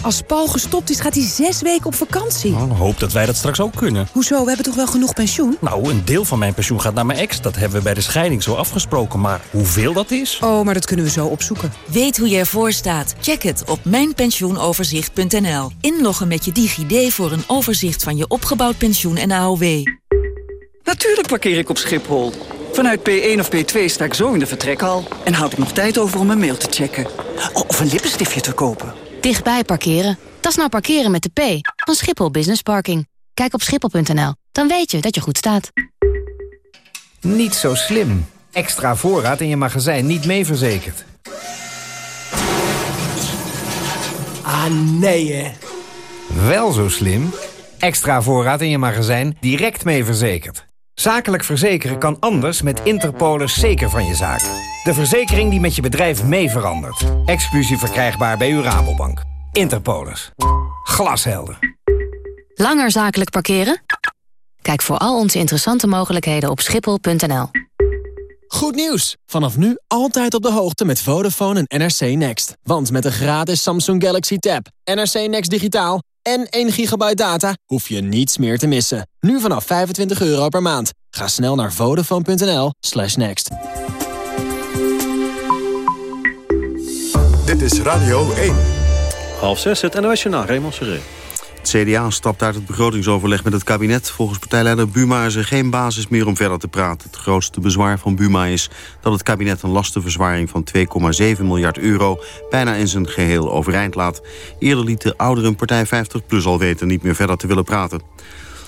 Als Paul gestopt is, gaat hij zes weken op vakantie. Nou, hoop dat wij dat straks ook kunnen. Hoezo? We hebben toch wel genoeg pensioen? Nou, een deel van mijn pensioen gaat naar mijn ex. Dat hebben we bij de scheiding zo afgesproken. Maar hoeveel dat is? Oh, maar dat kunnen we zo opzoeken. Weet hoe je ervoor staat? Check het op mijnpensioenoverzicht.nl. Inloggen met je DigiD voor een overzicht van je opgebouwd pensioen en AOW. Natuurlijk parkeer ik op Schiphol. Vanuit P1 of P2 sta ik zo in de vertrekhal... en houd ik nog tijd over om een mail te checken. Of een lippenstiftje te kopen. Dichtbij parkeren. Dat is nou parkeren met de P van Schiphol Business Parking. Kijk op schiphol.nl, dan weet je dat je goed staat. Niet zo slim. Extra voorraad in je magazijn niet mee verzekerd. Ah, nee hè. Wel zo slim. Extra voorraad in je magazijn direct mee verzekerd. Zakelijk verzekeren kan anders met Interpolis zeker van je zaak. De verzekering die met je bedrijf mee verandert. Exclusief verkrijgbaar bij uw Rabobank. Interpolis. Glashelder. Langer zakelijk parkeren? Kijk voor al onze interessante mogelijkheden op schiphol.nl. Goed nieuws! Vanaf nu altijd op de hoogte met Vodafone en NRC Next. Want met een gratis Samsung Galaxy Tab, NRC Next digitaal en 1 gigabyte data hoef je niets meer te missen. Nu vanaf 25 euro per maand. Ga snel naar vodafone.nl slash next. Dit is Radio 1. Half zes, het NOS Journaal, Raymond Seré. Het CDA stapt uit het begrotingsoverleg met het kabinet. Volgens partijleider Buma is er geen basis meer om verder te praten. Het grootste bezwaar van Buma is dat het kabinet een lastenverzwaring van 2,7 miljard euro bijna in zijn geheel overeind laat. Eerder liet de ouderen partij 50PLUS al weten niet meer verder te willen praten.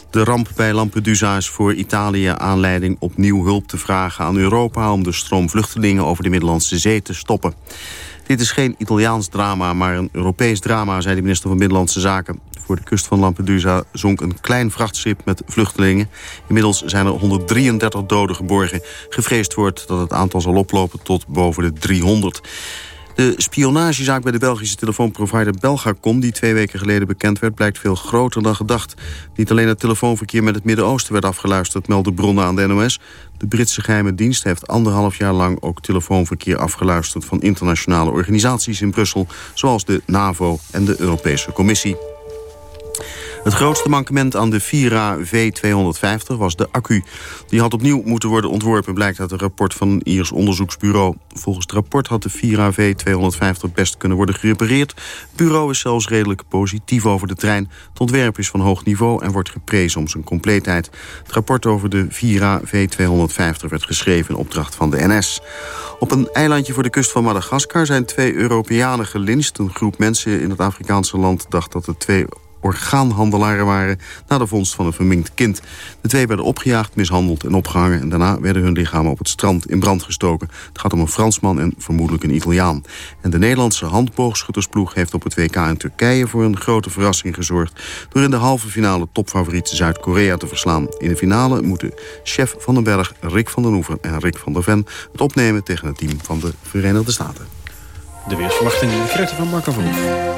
De ramp bij Lampedusa is voor Italië aanleiding opnieuw hulp te vragen aan Europa... om de stroom vluchtelingen over de Middellandse Zee te stoppen. Dit is geen Italiaans drama, maar een Europees drama, zei de minister van Binnenlandse Zaken. Voor de kust van Lampedusa zonk een klein vrachtschip met vluchtelingen. Inmiddels zijn er 133 doden geborgen. Gevreesd wordt dat het aantal zal oplopen tot boven de 300. De spionagezaak bij de Belgische telefoonprovider Belgacom... die twee weken geleden bekend werd, blijkt veel groter dan gedacht. Niet alleen het telefoonverkeer met het Midden-Oosten werd afgeluisterd... melden bronnen aan de NOS. De Britse geheime dienst heeft anderhalf jaar lang... ook telefoonverkeer afgeluisterd van internationale organisaties in Brussel... zoals de NAVO en de Europese Commissie. Het grootste mankement aan de Vira V250 was de accu. Die had opnieuw moeten worden ontworpen, blijkt uit een rapport van een Iers onderzoeksbureau. Volgens het rapport had de Vira V250 best kunnen worden gerepareerd. Het bureau is zelfs redelijk positief over de trein. Het ontwerp is van hoog niveau en wordt geprezen om zijn compleetheid. Het rapport over de Vira V250 werd geschreven in opdracht van de NS. Op een eilandje voor de kust van Madagaskar zijn twee Europeanen gelinst. Een groep mensen in het Afrikaanse land dacht dat het twee orgaanhandelaren waren... na de vondst van een verminkt kind. De twee werden opgejaagd, mishandeld en opgehangen... en daarna werden hun lichamen op het strand in brand gestoken. Het gaat om een Fransman en vermoedelijk een Italiaan. En de Nederlandse handboogschuttersploeg heeft op het WK in Turkije... voor een grote verrassing gezorgd... door in de halve finale topfavoriet Zuid-Korea te verslaan. In de finale moeten chef van den Berg, Rick van den Oever en Rick van der Ven... het opnemen tegen het team van de Verenigde Staten. De weersverwachting in de van Marco Verhoef.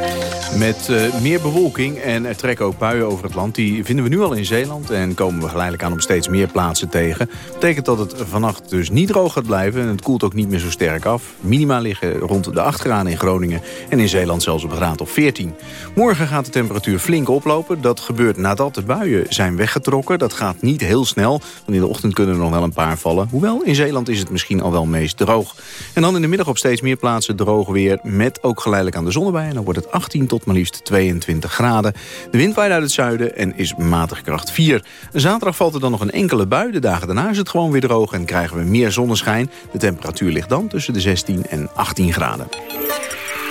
Met uh, meer bewolking en er trekken ook buien over het land. Die vinden we nu al in Zeeland en komen we geleidelijk aan op steeds meer plaatsen tegen. betekent dat het vannacht dus niet droog gaat blijven en het koelt ook niet meer zo sterk af. Minima liggen rond de 8 graden in Groningen en in Zeeland zelfs op een graad of 14. Morgen gaat de temperatuur flink oplopen. Dat gebeurt nadat de buien zijn weggetrokken. Dat gaat niet heel snel, want in de ochtend kunnen er nog wel een paar vallen. Hoewel, in Zeeland is het misschien al wel meest droog. En dan in de middag op steeds meer plaatsen droog met ook geleidelijk aan de zon erbij. En dan wordt het 18 tot maar liefst 22 graden. De wind waait uit het zuiden en is matig kracht 4. Zaterdag valt er dan nog een enkele bui. De dagen daarna is het gewoon weer droog en krijgen we meer zonneschijn. De temperatuur ligt dan tussen de 16 en 18 graden.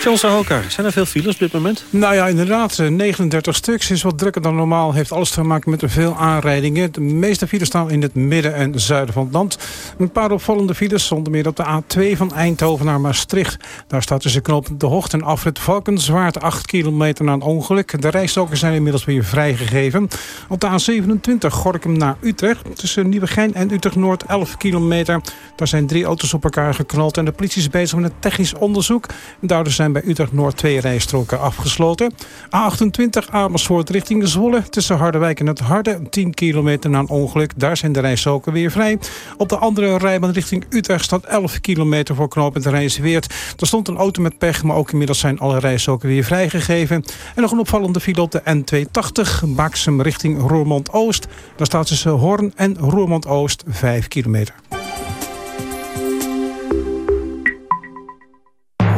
John Sahoka, zijn er veel files op dit moment? Nou ja, inderdaad. 39 eh, stuks is wat drukker dan normaal. Heeft alles te maken met veel aanrijdingen. De meeste files staan in het midden en zuiden van het land. Een paar opvallende files, zonder meer op de A2 van Eindhoven naar Maastricht. Daar staat tussen knop De Hocht en afrit Valkenswaard 8 kilometer na een ongeluk. De rijstokken zijn inmiddels weer vrijgegeven. Op de A27 Gorkum naar Utrecht. Tussen Nieuwegein en Utrecht Noord 11 kilometer. Daar zijn drie auto's op elkaar geknald. En de politie is bezig met een technisch onderzoek. Daardoor zijn bij Utrecht-Noord twee rijstroken afgesloten. A28 Amersfoort richting Zwolle. Tussen Harderwijk en het Harde. 10 kilometer na een ongeluk. Daar zijn de rijstroken weer vrij. Op de andere rijbaan richting Utrecht staat 11 kilometer voor knooppunt Rijnsweert. Er stond een auto met pech, maar ook inmiddels zijn alle rijstroken weer vrijgegeven. En nog een opvallende file op de N280. Baaksem richting Roermond-Oost. Daar staat tussen Hoorn en Roermond-Oost 5 kilometer.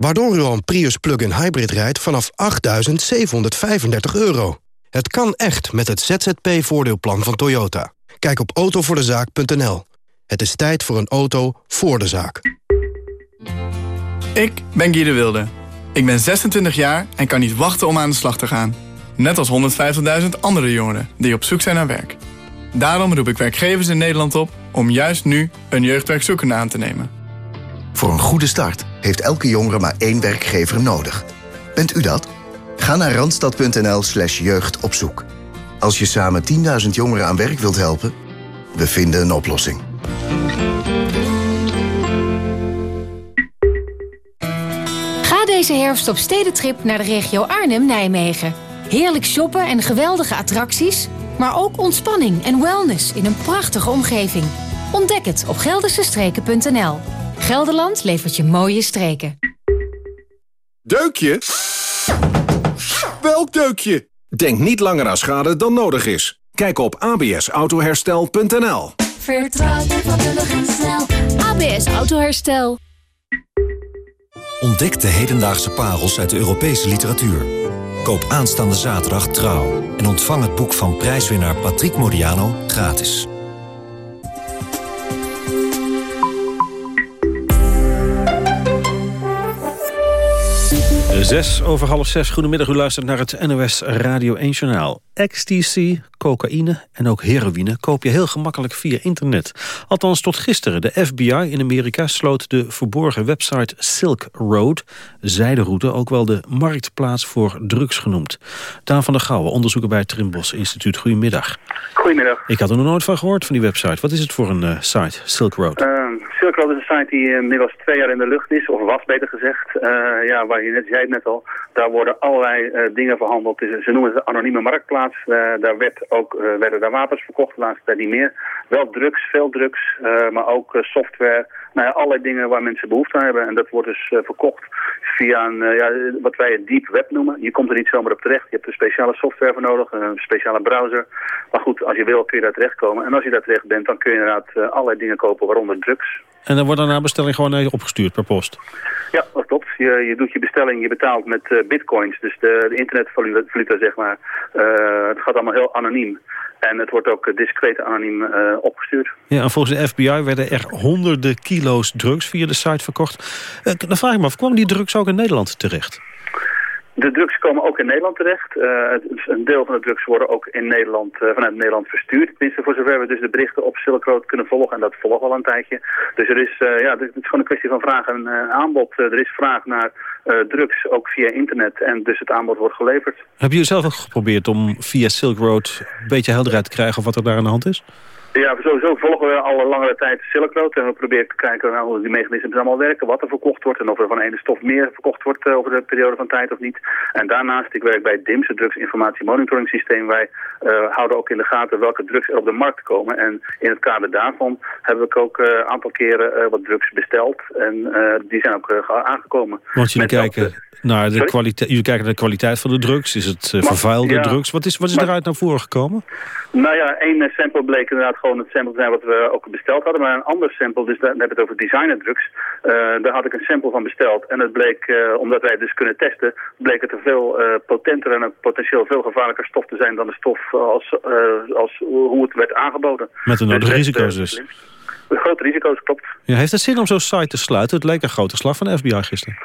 Waardoor u al een Prius plug-in hybrid rijdt vanaf 8.735 euro. Het kan echt met het ZZP-voordeelplan van Toyota. Kijk op autovoordezaak.nl. Het is tijd voor een auto voor de zaak. Ik ben Guy de Wilde. Ik ben 26 jaar en kan niet wachten om aan de slag te gaan. Net als 150.000 andere jongeren die op zoek zijn naar werk. Daarom roep ik werkgevers in Nederland op om juist nu een jeugdwerkzoekende aan te nemen. Voor een goede start heeft elke jongere maar één werkgever nodig. Bent u dat? Ga naar randstad.nl slash jeugd op zoek. Als je samen 10.000 jongeren aan werk wilt helpen, we vinden een oplossing. Ga deze herfst op stedentrip naar de regio Arnhem-Nijmegen. Heerlijk shoppen en geweldige attracties, maar ook ontspanning en wellness in een prachtige omgeving. Ontdek het op geldersestreken.nl. Gelderland levert je mooie streken. Deukje? Welk deukje? Denk niet langer aan schade dan nodig is. Kijk op absautoherstel.nl Vertrouw vakkundig en snel. ABS Autoherstel. Ontdek de hedendaagse parels uit de Europese literatuur. Koop aanstaande zaterdag Trouw. En ontvang het boek van prijswinnaar Patrick Modiano gratis. Zes over half zes. Goedemiddag, u luistert naar het NOS Radio 1 Journaal. Ecstasy, cocaïne en ook heroïne koop je heel gemakkelijk via internet. Althans tot gisteren. De FBI in Amerika sloot de verborgen website Silk Road, zijderoute, ook wel de marktplaats voor drugs genoemd. Daan van der Gouwen, onderzoeker bij het Trimbos Instituut. Goedemiddag. Goedemiddag. Ik had er nog nooit van gehoord van die website. Wat is het voor een uh, site, Silk Road? Uh, Silk Road is een site die inmiddels twee jaar in de lucht is, of was beter gezegd. Uh, ja, waar je net zei het net al, daar worden allerlei dingen verhandeld. Ze noemen het een anonieme marktplaats. daar werd ook, werden daar wapens verkocht, de laatste tijd niet meer. Wel drugs, veel drugs, maar ook software. Nou ja, allerlei dingen waar mensen behoefte aan hebben. En dat wordt dus verkocht via een, ja, wat wij een deep web noemen. Je komt er niet zomaar op terecht. Je hebt een speciale software voor nodig, een speciale browser. Maar goed, als je wil kun je daar terechtkomen. En als je daar terecht bent, dan kun je inderdaad allerlei dingen kopen, waaronder drugs. En dan wordt dan na bestelling gewoon naar je opgestuurd per post? Ja, dat klopt. Je, je doet je bestelling, je betaalt met uh, bitcoins, dus de, de internetvaluta zeg maar. Uh, het gaat allemaal heel anoniem. En het wordt ook discreet anoniem uh, opgestuurd. Ja, en volgens de FBI werden er honderden kilo's drugs via de site verkocht. dan vraag ik me af, kwam die drugs ook in Nederland terecht? De drugs komen ook in Nederland terecht. Uh, een deel van de drugs worden ook in Nederland, uh, vanuit Nederland verstuurd. Tenminste, voor zover we dus de berichten op Silk Road kunnen volgen. En dat volgen we al een tijdje. Dus er is, uh, ja, het is gewoon een kwestie van vraag en aanbod. er is vraag naar drugs, ook via internet. En dus het aanbod wordt geleverd. Heb je zelf ook geprobeerd om via Silk Road een beetje helderheid te krijgen of wat er daar aan de hand is? Ja, sowieso volgen we al een langere tijd Silk Road. En we proberen te kijken nou, hoe die mechanismen allemaal werken. Wat er verkocht wordt en of er van ene stof meer verkocht wordt uh, over de periode van tijd of niet. En daarnaast, ik werk bij DIMS, het Drugsinformatie Monitoring Systeem. Wij uh, houden ook in de gaten welke drugs er op de markt komen. En in het kader daarvan hebben we ook een uh, aantal keren wat drugs besteld. En die zijn ook aangekomen. Want jullie kijken... Naar de kwaliteit, jullie kijken naar de kwaliteit van de drugs. Is het vervuilde ja, drugs? Wat is, wat is maar, eruit naar voren gekomen? Nou ja, één sample bleek inderdaad gewoon het sample zijn wat we ook besteld hadden. Maar een ander sample, dus daar hebben we het over designer drugs. Uh, daar had ik een sample van besteld. En het bleek, uh, omdat wij het dus kunnen testen, bleek het een veel potenter en een potentieel veel gevaarlijker stof te zijn dan de stof als, als hoe het werd aangeboden. Met de nodige risico's dus. Grote risico's, klopt. Ja, heeft het zin om zo'n site te sluiten? Het leek een grote slag van de FBI gisteren.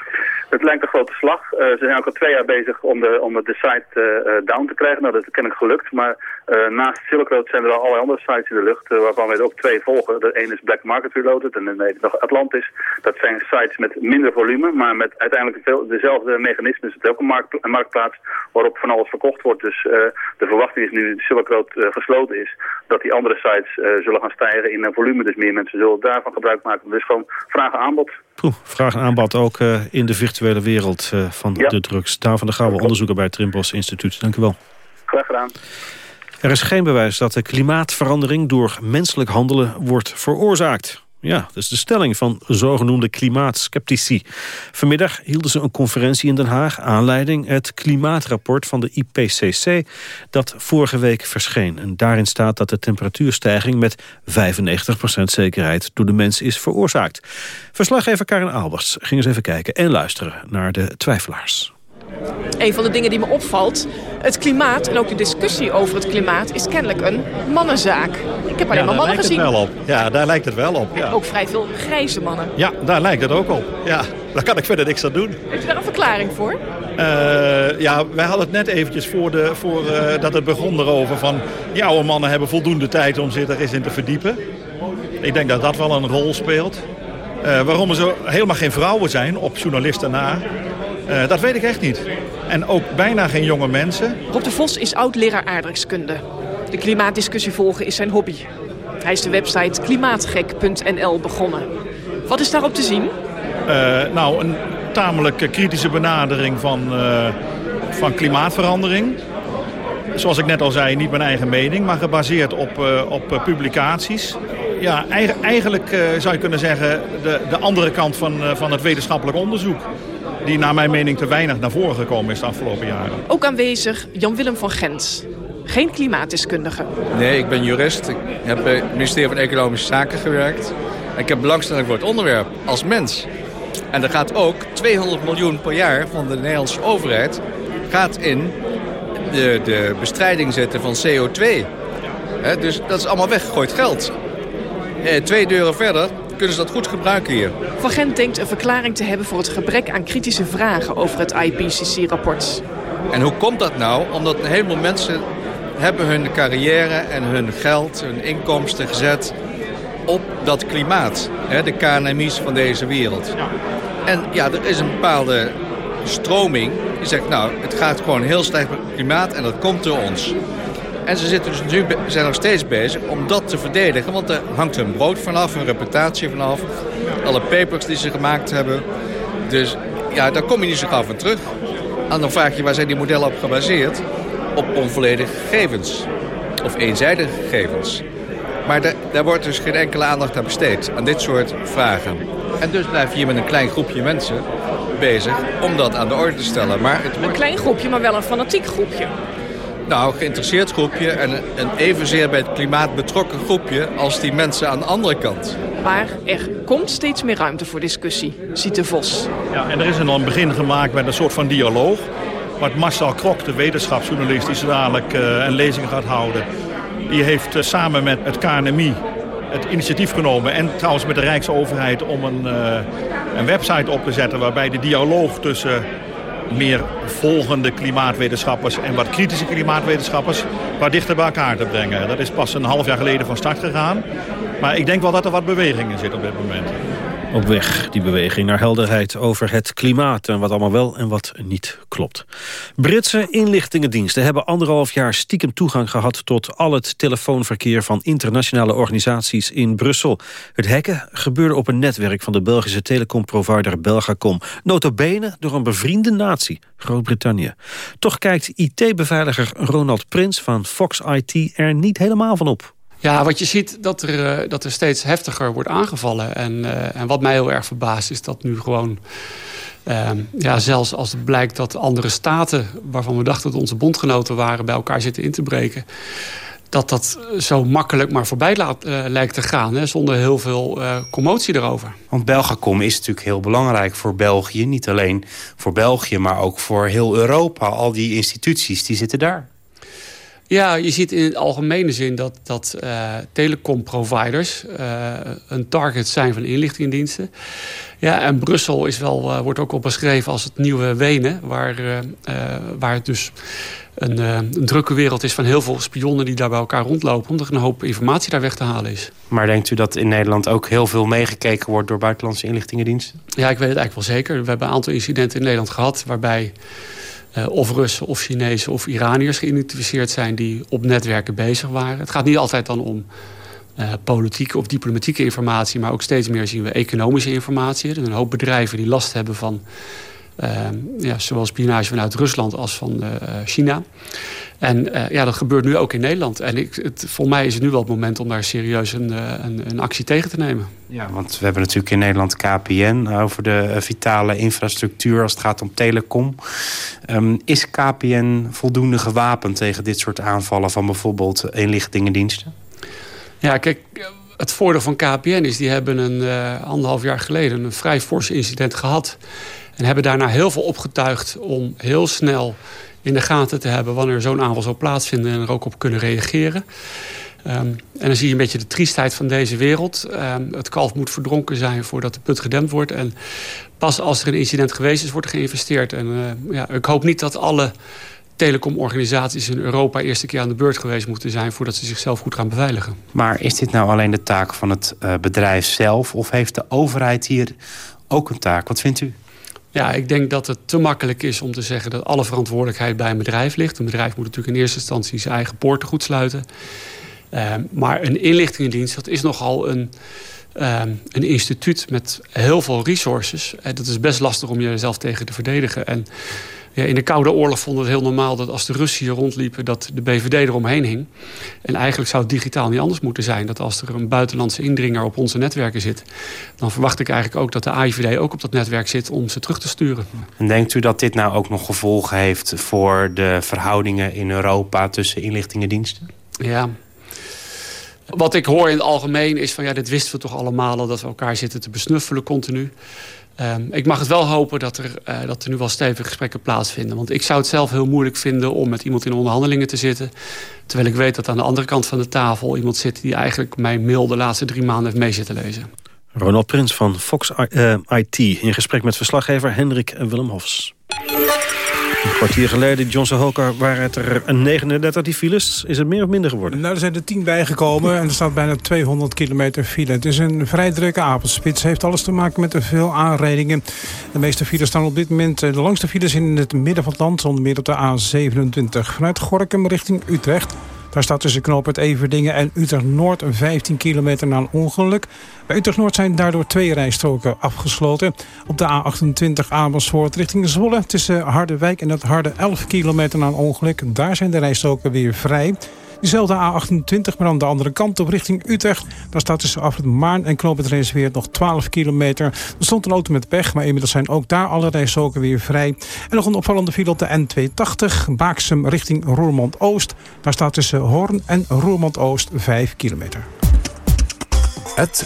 Het lijkt een grote slag. Uh, ze zijn ook al twee jaar bezig om de, om de site uh, down te krijgen. Nou, dat is kennelijk gelukt. Maar uh, naast Silk Road zijn er al allerlei andere sites in de lucht... waarvan we er ook twee volgen. De ene is Black Market Reloaded en de nog Atlantis. Dat zijn sites met minder volume, maar met uiteindelijk dezelfde mechanismen. Het is ook een, markt, marktplaats waarop van alles verkocht wordt. Dus de verwachting is nu Silk Road gesloten is... dat die andere sites zullen gaan stijgen in volume. Dus meer mensen zullen daarvan gebruik maken. Dus gewoon vraag en aanbod. Vraag en aanbod ook in de virtuele wereld uh, van ja. de drugs. Daan van der Gouwen, onderzoeker bij het Trimbos Instituut. Dank u wel. Graag gedaan. Er is geen bewijs dat de klimaatverandering door menselijk handelen wordt veroorzaakt. Ja, dat is de stelling van zogenoemde klimaatskeptici. Vanmiddag hielden ze een conferentie in Den Haag... aanleiding het klimaatrapport van de IPCC... dat vorige week verscheen. En daarin staat dat de temperatuurstijging... met 95% zekerheid door de mens is veroorzaakt. Verslaggever Karin Albers ging eens even kijken en luisteren naar de twijfelaars. Een van de dingen die me opvalt, het klimaat en ook de discussie over het klimaat is kennelijk een mannenzaak. Ik heb alleen ja, maar mannen gezien. Het wel op. Ja, daar lijkt het wel op. Ja. Ook vrij veel grijze mannen. Ja, daar lijkt het ook op. Ja, daar kan ik verder niks aan doen. Heeft u daar een verklaring voor? Uh, ja, wij hadden het net eventjes voor, de, voor uh, dat het begon erover van... die oude mannen hebben voldoende tijd om zich er eens in te verdiepen. Ik denk dat dat wel een rol speelt. Uh, waarom er zo helemaal geen vrouwen zijn op journalisten na... Uh, dat weet ik echt niet. En ook bijna geen jonge mensen. Rob de Vos is oud-leraar aardrijkskunde. De klimaatdiscussie volgen is zijn hobby. Hij is de website klimaatgek.nl begonnen. Wat is daarop te zien? Uh, nou, een tamelijk kritische benadering van, uh, van klimaatverandering. Zoals ik net al zei, niet mijn eigen mening, maar gebaseerd op, op publicaties. Ja, eigenlijk zou je kunnen zeggen de, de andere kant van, van het wetenschappelijk onderzoek die naar mijn mening te weinig naar voren gekomen is de afgelopen jaren. Ook aanwezig Jan-Willem van Gent. Geen klimaatdeskundige. Nee, ik ben jurist. Ik heb bij het ministerie van Economische Zaken gewerkt. Ik heb belangstelling voor het onderwerp als mens. En er gaat ook 200 miljoen per jaar van de Nederlandse overheid... gaat in de, de bestrijding zetten van CO2. dus dat is allemaal weggegooid geld. Eh, twee deuren verder kunnen ze dat goed gebruiken hier. Van Gent denkt een verklaring te hebben voor het gebrek aan kritische vragen over het IPCC-rapport. En hoe komt dat nou? Omdat een heleboel mensen hebben hun carrière en hun geld, hun inkomsten gezet op dat klimaat. Hè, de KNMI's van deze wereld. En ja, er is een bepaalde stroming die zegt, nou, het gaat gewoon heel slecht met het klimaat en dat komt door ons. En ze zitten dus nu, zijn nog steeds bezig om dat te verdedigen. Want er hangt hun brood vanaf, hun reputatie vanaf. Alle papers die ze gemaakt hebben. Dus ja, daar kom je niet zo gauw van terug. En dan vraag je, waar zijn die modellen op gebaseerd? Op onvolledige gegevens. Of eenzijdige gegevens. Maar daar, daar wordt dus geen enkele aandacht aan besteed. Aan dit soort vragen. En dus blijf je hier met een klein groepje mensen bezig om dat aan de orde te stellen. Maar het Een klein groepje, maar wel een fanatiek groepje. Nou, geïnteresseerd groepje en een evenzeer bij het klimaat betrokken groepje als die mensen aan de andere kant. Maar er komt steeds meer ruimte voor discussie, ziet de Vos. Ja, en er is een begin gemaakt met een soort van dialoog. Wat Marcel Krok, de wetenschapsjournalist, die zo dadelijk uh, een lezing gaat houden... die heeft uh, samen met het KNMI het initiatief genomen... en trouwens met de Rijksoverheid om een, uh, een website op te zetten... waarbij de dialoog tussen meer volgende klimaatwetenschappers en wat kritische klimaatwetenschappers wat dichter bij elkaar te brengen. Dat is pas een half jaar geleden van start gegaan. Maar ik denk wel dat er wat beweging in zit op dit moment op weg, die beweging naar helderheid over het klimaat... en wat allemaal wel en wat niet klopt. Britse inlichtingendiensten hebben anderhalf jaar stiekem toegang gehad... tot al het telefoonverkeer van internationale organisaties in Brussel. Het hacken gebeurde op een netwerk van de Belgische telecomprovider Belgacom. Notabene door een bevriende natie, Groot-Brittannië. Toch kijkt IT-beveiliger Ronald Prins van Fox IT er niet helemaal van op. Ja, wat je ziet dat er, eh, dat er steeds heftiger wordt aangevallen. En, uh, en wat mij heel erg verbaast is dat nu gewoon... Uh, ja, zelfs als het blijkt dat andere staten... waarvan we dachten dat onze bondgenoten waren... bij elkaar zitten in te breken... dat dat zo makkelijk maar voorbij laat, uh, lijkt te gaan. Hè, zonder heel veel commotie erover. Want Belgacom is natuurlijk heel belangrijk voor België. Niet alleen voor België, maar ook voor heel Europa. Al die instituties die zitten daar. Ja, je ziet in het algemene zin dat, dat uh, telecomproviders uh, een target zijn van inlichtingendiensten. Ja, en Brussel is wel, uh, wordt ook al beschreven als het nieuwe Wenen, waar, waar het dus een, een, drukke wereld is van heel veel spionnen die daar bij elkaar rondlopen, omdat er een hoop informatie daar weg te halen is. Maar denkt u dat in Nederland ook heel veel meegekeken wordt door buitenlandse inlichtingendiensten? Ja, ik weet het eigenlijk wel zeker. We hebben een aantal incidenten in Nederland gehad waarbij uh, of Russen of Chinezen of Iraniërs geïdentificeerd zijn die op netwerken bezig waren. Het gaat niet altijd dan om uh, politieke of diplomatieke informatie, maar ook steeds meer zien we economische informatie. Er zijn een hoop bedrijven die last hebben van uh, ja, zowel spionage vanuit Rusland als van China. En uh, ja, dat gebeurt nu ook in Nederland. En ik, het, voor mij is het nu wel het moment om daar serieus een, een, een, actie tegen te nemen. Ja, want we hebben natuurlijk in Nederland KPN over de vitale infrastructuur als het gaat om telecom. Um, is KPN voldoende gewapend tegen dit soort aanvallen van bijvoorbeeld inlichtingendiensten? Ja, kijk, het voordeel van KPN is, die hebben een uh, anderhalf jaar geleden een vrij fors incident gehad. En hebben daarna heel veel opgetuigd om heel snel in de gaten te hebben wanneer zo'n aanval zou plaatsvinden en er ook op kunnen reageren. Um, en dan zie je een beetje de triestheid van deze wereld. Um, het kalf moet verdronken zijn voordat de put gedempt wordt. En pas als er een incident geweest is, wordt er geïnvesteerd. En uh, ja, ik hoop niet dat alle telecomorganisaties in Europa eerste keer aan de beurt geweest moeten zijn... voordat ze zichzelf goed gaan beveiligen. Maar is dit nou alleen de taak van het uh, bedrijf zelf... of heeft de overheid hier ook een taak? Wat vindt u? Ja, ik denk dat het te makkelijk is om te zeggen dat alle verantwoordelijkheid bij een bedrijf ligt. Een bedrijf moet natuurlijk in eerste instantie zijn eigen poorten goed sluiten. Uh, maar een inlichtingendienst, dat is nogal een, uh, een instituut met heel veel resources. En dat is best lastig om jezelf tegen te verdedigen. En ja, in de Koude Oorlog vonden het heel normaal dat als de Russen hier rondliepen... dat de BVD eromheen hing. En eigenlijk zou het digitaal niet anders moeten zijn. Dat als er een buitenlandse indringer op onze netwerken zit... dan verwacht ik eigenlijk ook dat de AIVD ook op dat netwerk zit om ze terug te sturen. En denkt u dat dit nou ook nog gevolgen heeft... voor de verhoudingen in Europa tussen inlichtingendiensten? Ja, wat ik hoor in het algemeen is van ja, dit wisten we toch allemaal... dat we elkaar zitten te besnuffelen continu. Um, ik mag het wel hopen dat er, uh, dat er nu wel stevige gesprekken plaatsvinden. Want ik zou het zelf heel moeilijk vinden om met iemand in onderhandelingen te zitten. Terwijl ik weet dat aan de andere kant van de tafel iemand zit... die eigenlijk mijn mail de laatste drie maanden heeft mee zitten lezen. Ronald Prins van Fox IT in gesprek met verslaggever Hendrik Willem Hofs. Een kwartier geleden, Johnson Hoker, waren het er 39 die files. Is het meer of minder geworden? Nou, er zijn er 10 bijgekomen en er staat bijna 200 kilometer file. Het is een vrij drukke avondspits. heeft alles te maken met veel aanrijdingen. De meeste files staan op dit moment... Eh, de langste files in het midden van het land, onder meer op de A27. Vanuit Gorkum richting Utrecht daar staat tussen knooppunt Everdingen en Utrecht-Noord 15 kilometer na een ongeluk. Bij Utrecht-Noord zijn daardoor twee rijstroken afgesloten. Op de A28 Amersfoort richting Zwolle tussen Harderwijk en het Harde 11 kilometer na ongeluk. Daar zijn de rijstroken weer vrij. Diezelfde A28, maar aan de andere kant op richting Utrecht. Daar staat tussen Afrit Maarn en Knoop het nog 12 kilometer. Er stond een auto met pech, maar inmiddels zijn ook daar alle rijstroken weer vrij. En nog een opvallende file op de N280, Baaksum richting Roermond-Oost. Daar staat tussen Hoorn en Roermond-Oost 5 kilometer.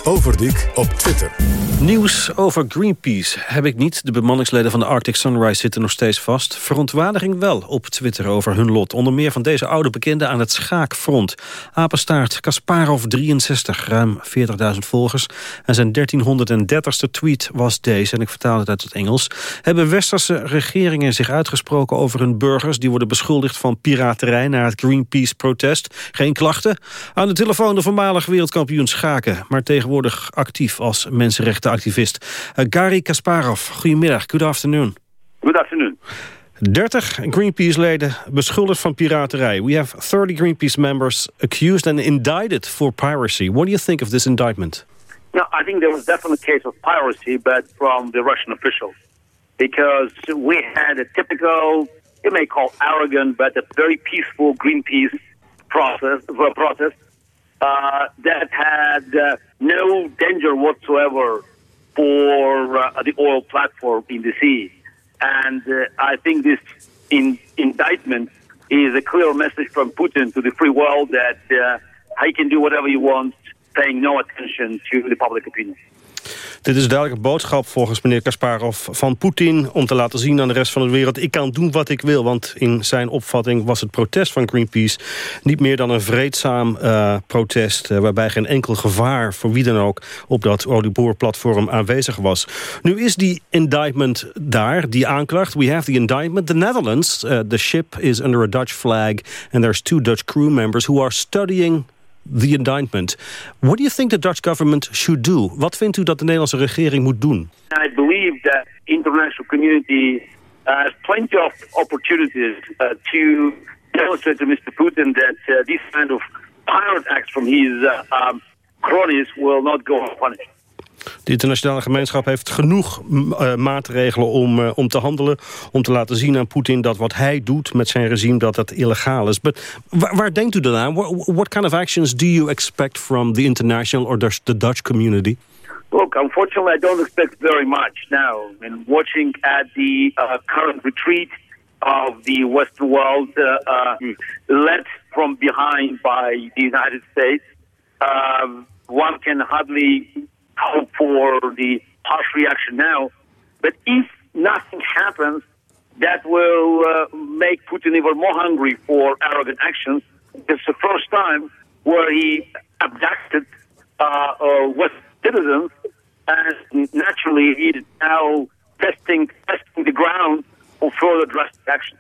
Overdiek op Twitter. Nieuws over Greenpeace heb ik niet. De bemanningsleden van de Arctic Sunrise zitten nog steeds vast. Verontwaardiging wel op Twitter over hun lot. Onder meer van deze oude bekende aan het schaakfront. Apenstaart Kasparov 63, ruim 40.000 volgers. En zijn 1330ste tweet was deze, en ik vertaal het uit het Engels. Hebben westerse regeringen zich uitgesproken over hun burgers... die worden beschuldigd van piraterij na het Greenpeace-protest? Geen klachten? Aan de telefoon de voormalig wereldkampioen schaken... maar tegenwoordig actief als mensenrechtenactivist. Uh, Gary Kasparov, goedemiddag, good afternoon. Good afternoon. 30 Greenpeace-leden beschuldigd van piraterij. We have 30 Greenpeace members accused and indicted for piracy. What do you think of this indictment? No, I think there was definitely a case of piracy, but from the Russian officials. Because we had a typical, you may call arrogant, but a very peaceful Greenpeace process, process uh, that had uh, no danger whatsoever for uh, the oil platform in the sea. And uh, I think this in, indictment is a clear message from Putin to the free world that uh, he can do whatever he wants, paying no attention to the public opinion. Dit is duidelijk een boodschap volgens meneer Kasparov van Poetin... om te laten zien aan de rest van de wereld... ik kan doen wat ik wil, want in zijn opvatting was het protest van Greenpeace... niet meer dan een vreedzaam uh, protest... Uh, waarbij geen enkel gevaar voor wie dan ook... op dat olieboorplatform aanwezig was. Nu is die indictment daar, die aanklacht. We have the indictment. The Netherlands, uh, the ship is under a Dutch flag... and there's two Dutch crew members who are studying the indictment. What do you think the Dutch government should do? Wat vindt u dat de Nederlandse regering moet doen? I believe that international community has plenty of opportunities uh, to demonstrate to Mr. Putin that uh, this kind of pirate acts from his uh, um, cronies will not go unpunished. De internationale gemeenschap heeft genoeg uh, maatregelen om, uh, om te handelen... om te laten zien aan Poetin dat wat hij doet met zijn regime... dat dat illegaal is. But waar, waar denkt u dan aan? What, what, kind of actions do you expect from the international or the Dutch community? Look, unfortunately, I don't expect very much now. And watching at the uh, current retreat of the Western world, led from behind by the United States, one can hardly hope for the harsh reaction now. But if nothing happens, that will uh, make Putin even more hungry for arrogant actions. It's the first time where he abducted uh, uh, West citizens, and naturally he is now testing testing the ground for further drastic action.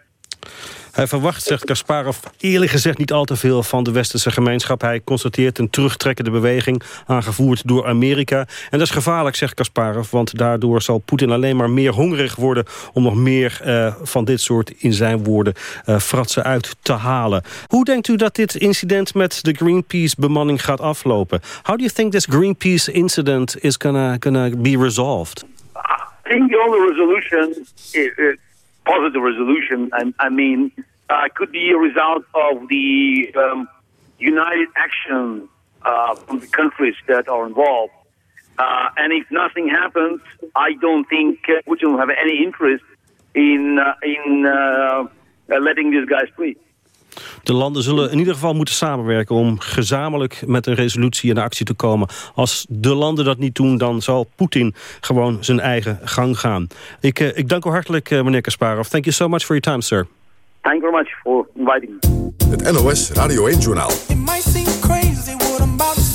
Hij verwacht, zegt Kasparov, eerlijk gezegd niet al te veel van de westerse gemeenschap. Hij constateert een terugtrekkende beweging, aangevoerd door Amerika. En dat is gevaarlijk, zegt Kasparov, want daardoor zal Poetin alleen maar meer hongerig worden... om nog meer uh, van dit soort, in zijn woorden, uh, fratsen uit te halen. Hoe denkt u dat dit incident met de Greenpeace-bemanning gaat aflopen? How do you think this Greenpeace incident is gonna, gonna be resolved? I think the only resolution... Is, positive resolution, I, I mean, uh, could be a result of the um, united action uh, from the countries that are involved. Uh, and if nothing happens, I don't think Putin will have any interest in in letting these guys free. De landen zullen in ieder geval moeten samenwerken... om gezamenlijk met een resolutie in actie te komen. Als de landen dat niet doen, dan zal Poetin gewoon zijn eigen gang gaan. Ik, uh, ik dank u hartelijk, uh, meneer Kasparov. Thank you so much for your time, sir. Thank you very much for inviting me. Het NOS Radio 1-journaal. Happy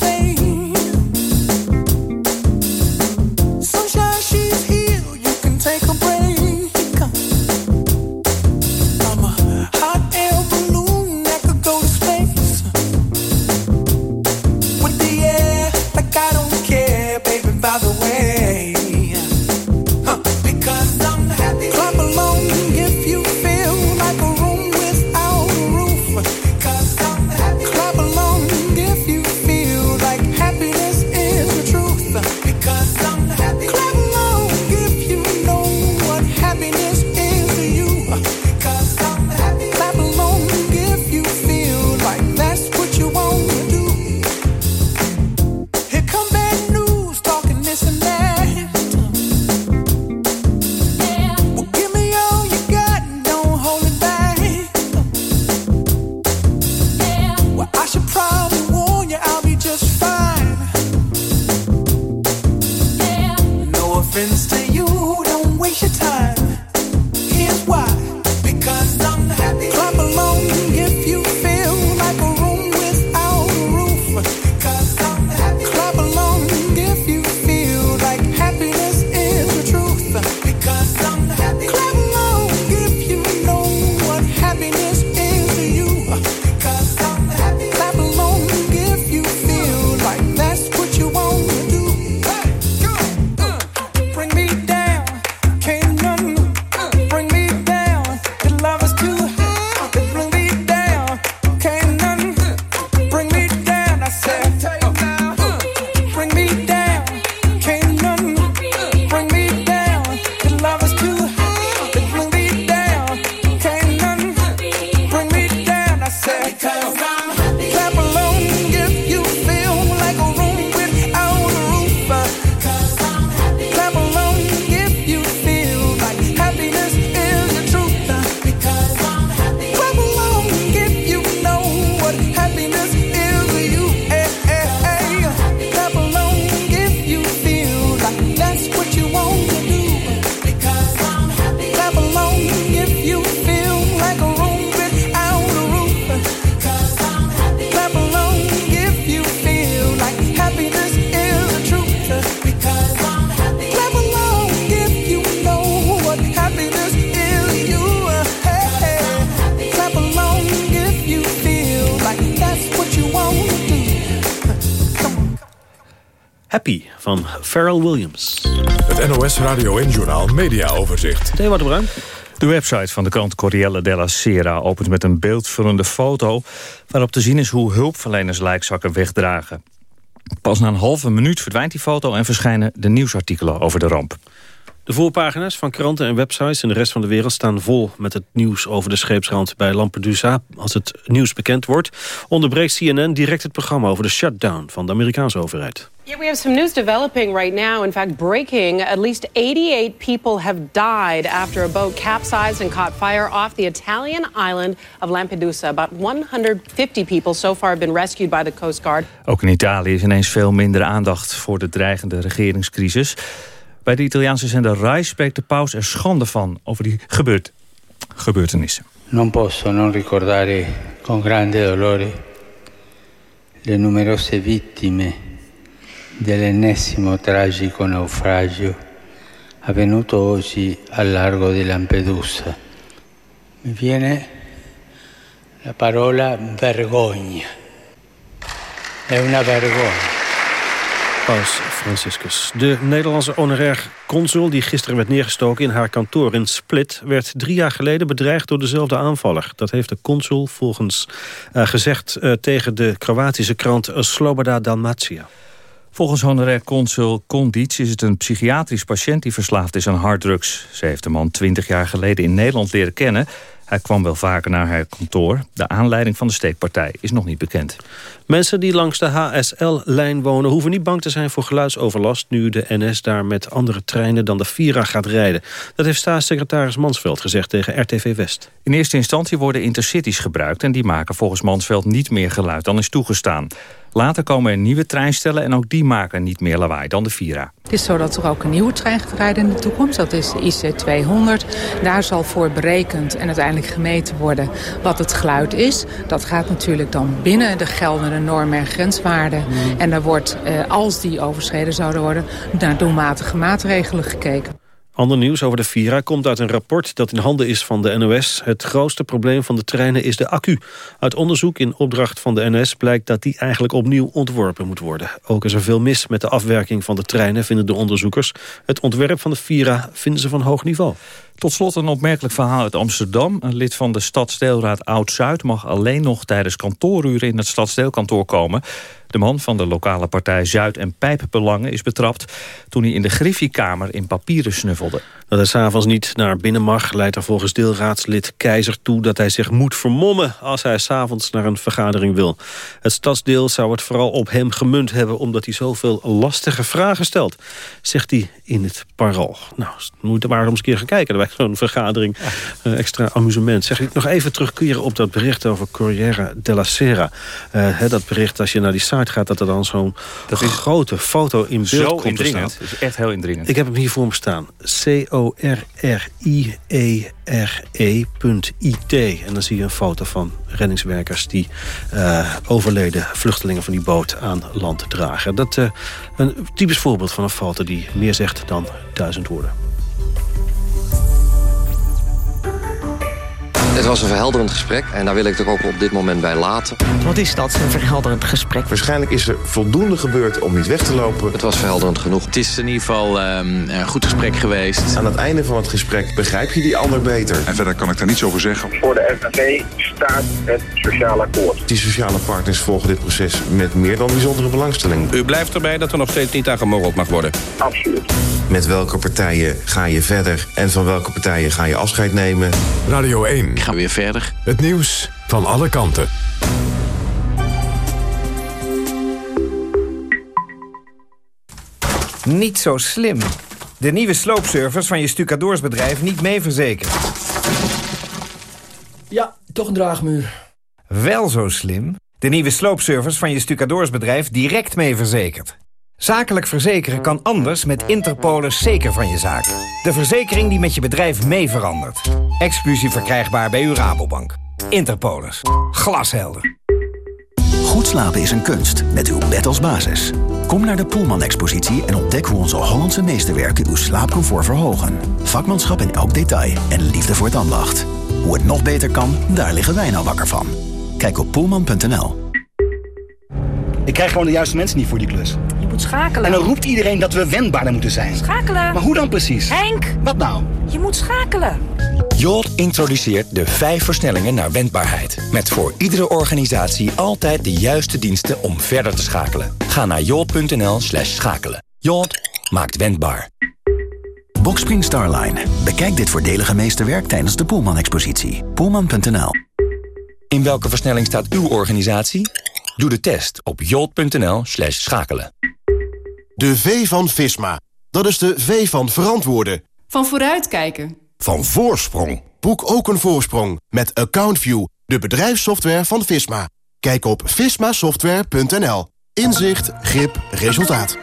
Pharrell Williams. Het NOS Radio en Journal Media Overzicht. Theo de Bruin. De website van de krant Corriere della Sera opent met een beeldvullende foto... waarop te zien is hoe hulpverleners lijkzakken wegdragen. Pas na een halve minuut verdwijnt die foto en verschijnen de nieuwsartikelen over de ramp. De voorpagina's van kranten en websites in de rest van de wereld staan vol met het nieuws over de scheepsramp bij Lampedusa. Als het nieuws bekend wordt, onderbreekt CNN direct het programma over de shutdown van de Amerikaanse overheid. Yeah, we have some news developing right now. In fact, breaking. At least 88 people have died after a boat capsized and caught fire off the Italian island of Lampedusa. About 150 people so far have been rescued by the Coast Guard. Ook in Italië is ineens veel minder aandacht voor de dreigende regeringscrisis. Bij de Italiaanse zender Rai spreekt de paus er schande van over die gebeurt, gebeurtenissen. Non posso non ricordare con grande dolore le numerose vittime dell'ennesimo tragico naufragio avvenuto oggi al largo di Lampedusa. Mi viene la parola vergogna. È una vergogna. Paus Franciscus. De Nederlandse honorair consul die gisteren werd neergestoken in haar kantoor in Split... werd drie jaar geleden bedreigd door dezelfde aanvaller. Dat heeft de consul volgens uh, gezegd uh, tegen de Kroatische krant Sloboda Dalmatia. Volgens honorair consul Kondic is het een psychiatrisch patiënt... die verslaafd is aan harddrugs. Ze heeft de man twintig jaar geleden in Nederland leren kennen... Hij kwam wel vaker naar haar kantoor. De aanleiding van de steekpartij is nog niet bekend. Mensen die langs de HSL-lijn wonen... hoeven niet bang te zijn voor geluidsoverlast... nu de NS daar met andere treinen dan de Vira gaat rijden. Dat heeft staatssecretaris Mansveld gezegd tegen RTV West. In eerste instantie worden intercities gebruikt... en die maken volgens Mansveld niet meer geluid dan is toegestaan. Later komen er nieuwe treinstellen en ook die maken niet meer lawaai dan de Vira. Het is zo dat er ook een nieuwe trein gaat rijden in de toekomst. Dat is de IC200. Daar zal voor berekend en uiteindelijk gemeten worden wat het geluid is. Dat gaat natuurlijk dan binnen de geldende normen en grenswaarden. En daar wordt, als die overschreden zouden worden, naar doelmatige maatregelen gekeken. Ander nieuws over de Vira komt uit een rapport dat in handen is van de NOS. Het grootste probleem van de treinen is de accu. Uit onderzoek in opdracht van de NS blijkt dat die eigenlijk opnieuw ontworpen moet worden. Ook is er veel mis met de afwerking van de treinen, vinden de onderzoekers. Het ontwerp van de Vira vinden ze van hoog niveau. Tot slot een opmerkelijk verhaal uit Amsterdam. Een lid van de Stadsdeelraad Oud-Zuid mag alleen nog tijdens kantooruren in het stadsdeelkantoor komen. De man van de lokale partij Zuid- en Pijpbelangen is betrapt... toen hij in de Griffiekamer in papieren snuffelde. Dat hij s'avonds niet naar binnen mag... leidt er volgens deelraadslid Keizer toe dat hij zich moet vermommen... als hij s'avonds naar een vergadering wil. Het stadsdeel zou het vooral op hem gemunt hebben... omdat hij zoveel lastige vragen stelt, zegt hij in het parool. Nou, we moeten maar eens een keer gaan kijken bij zo'n vergadering. Uh, extra amusement. Zeg ik nog even terugkeren op dat bericht over Corriere della Sera. Uh, dat bericht, als je naar die site gaat... dat er dan zo'n grote foto in beeld Zo komt indringend. staan. Dat is echt heel indringend. Ik heb hem hier voor me staan. C-O-R-R-I-E-R-E.IT. En dan zie je een foto van reddingswerkers... die uh, overleden vluchtelingen van die boot aan land dragen. Dat uh, een typisch voorbeeld van een foto die meer zegt dan duizend woorden. Het was een verhelderend gesprek en daar wil ik het ook op dit moment bij laten. Wat is dat, een verhelderend gesprek? Waarschijnlijk is er voldoende gebeurd om niet weg te lopen. Het was verhelderend genoeg. Het is in ieder geval um, een goed gesprek geweest. Aan het einde van het gesprek begrijp je die ander beter. En verder kan ik daar niets over zeggen. Voor de FNV staat het sociaal akkoord. Die sociale partners volgen dit proces met meer dan bijzondere belangstelling. U blijft erbij dat er nog steeds niet aan gemorreld mag worden? Absoluut. Met welke partijen ga je verder en van welke partijen ga je afscheid nemen? Radio 1. Ik ga weer verder. Het nieuws van alle kanten. Niet zo slim. De nieuwe sloopservice van je stucadoorsbedrijf niet mee verzekerd. Ja, toch een draagmuur. Wel zo slim. De nieuwe sloopservice van je stucadoorsbedrijf direct mee verzekerd. Zakelijk verzekeren kan anders met Interpolis zeker van je zaak. De verzekering die met je bedrijf mee verandert. Exclusief verkrijgbaar bij uw Rabobank. Interpolis. Glashelder. Goed slapen is een kunst, met uw bed als basis. Kom naar de Poelman-expositie en ontdek hoe onze Hollandse meesterwerken uw slaapcomfort verhogen. Vakmanschap in elk detail en liefde voor het ambacht. Hoe het nog beter kan, daar liggen wij nou wakker van. Kijk op poelman.nl. Ik krijg gewoon de juiste mensen niet voor die klus. Moet schakelen. En dan roept iedereen dat we wendbaarder moeten zijn. Schakelen. Maar hoe dan precies? Henk! Wat nou? Je moet schakelen. Jolt introduceert de vijf versnellingen naar wendbaarheid. Met voor iedere organisatie altijd de juiste diensten om verder te schakelen. Ga naar jolt.nl slash schakelen. Jolt maakt wendbaar. Boxspring Starline. Bekijk dit voordelige meesterwerk tijdens de Poelman-expositie. Poelman.nl In welke versnelling staat uw organisatie? Doe de test op jolt.nl slash schakelen. De V van Visma. Dat is de V van verantwoorden. Van vooruitkijken. Van voorsprong. Boek ook een voorsprong met AccountView, de bedrijfssoftware van Visma. Kijk op vismasoftware.nl. Inzicht, grip, resultaat.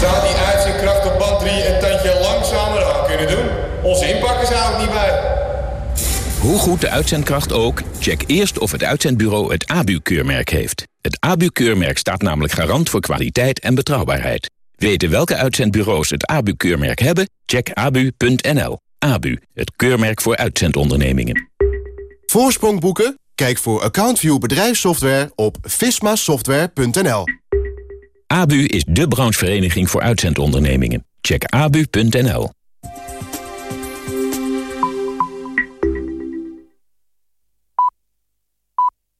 Zou die uitzendkracht op band 3 een tandje langzamer aan kunnen doen? Onze inpakken bij. Hoe goed de uitzendkracht ook, check eerst of het uitzendbureau het ABU-keurmerk heeft. Het ABU-keurmerk staat namelijk garant voor kwaliteit en betrouwbaarheid. Weten welke uitzendbureaus het ABU-keurmerk hebben? Check abu.nl. ABU, het keurmerk voor uitzendondernemingen. Voorsprong boeken? Kijk voor AccountView bedrijfssoftware op vismasoftware.nl. ABU is de branchevereniging voor uitzendondernemingen. Check abu.nl.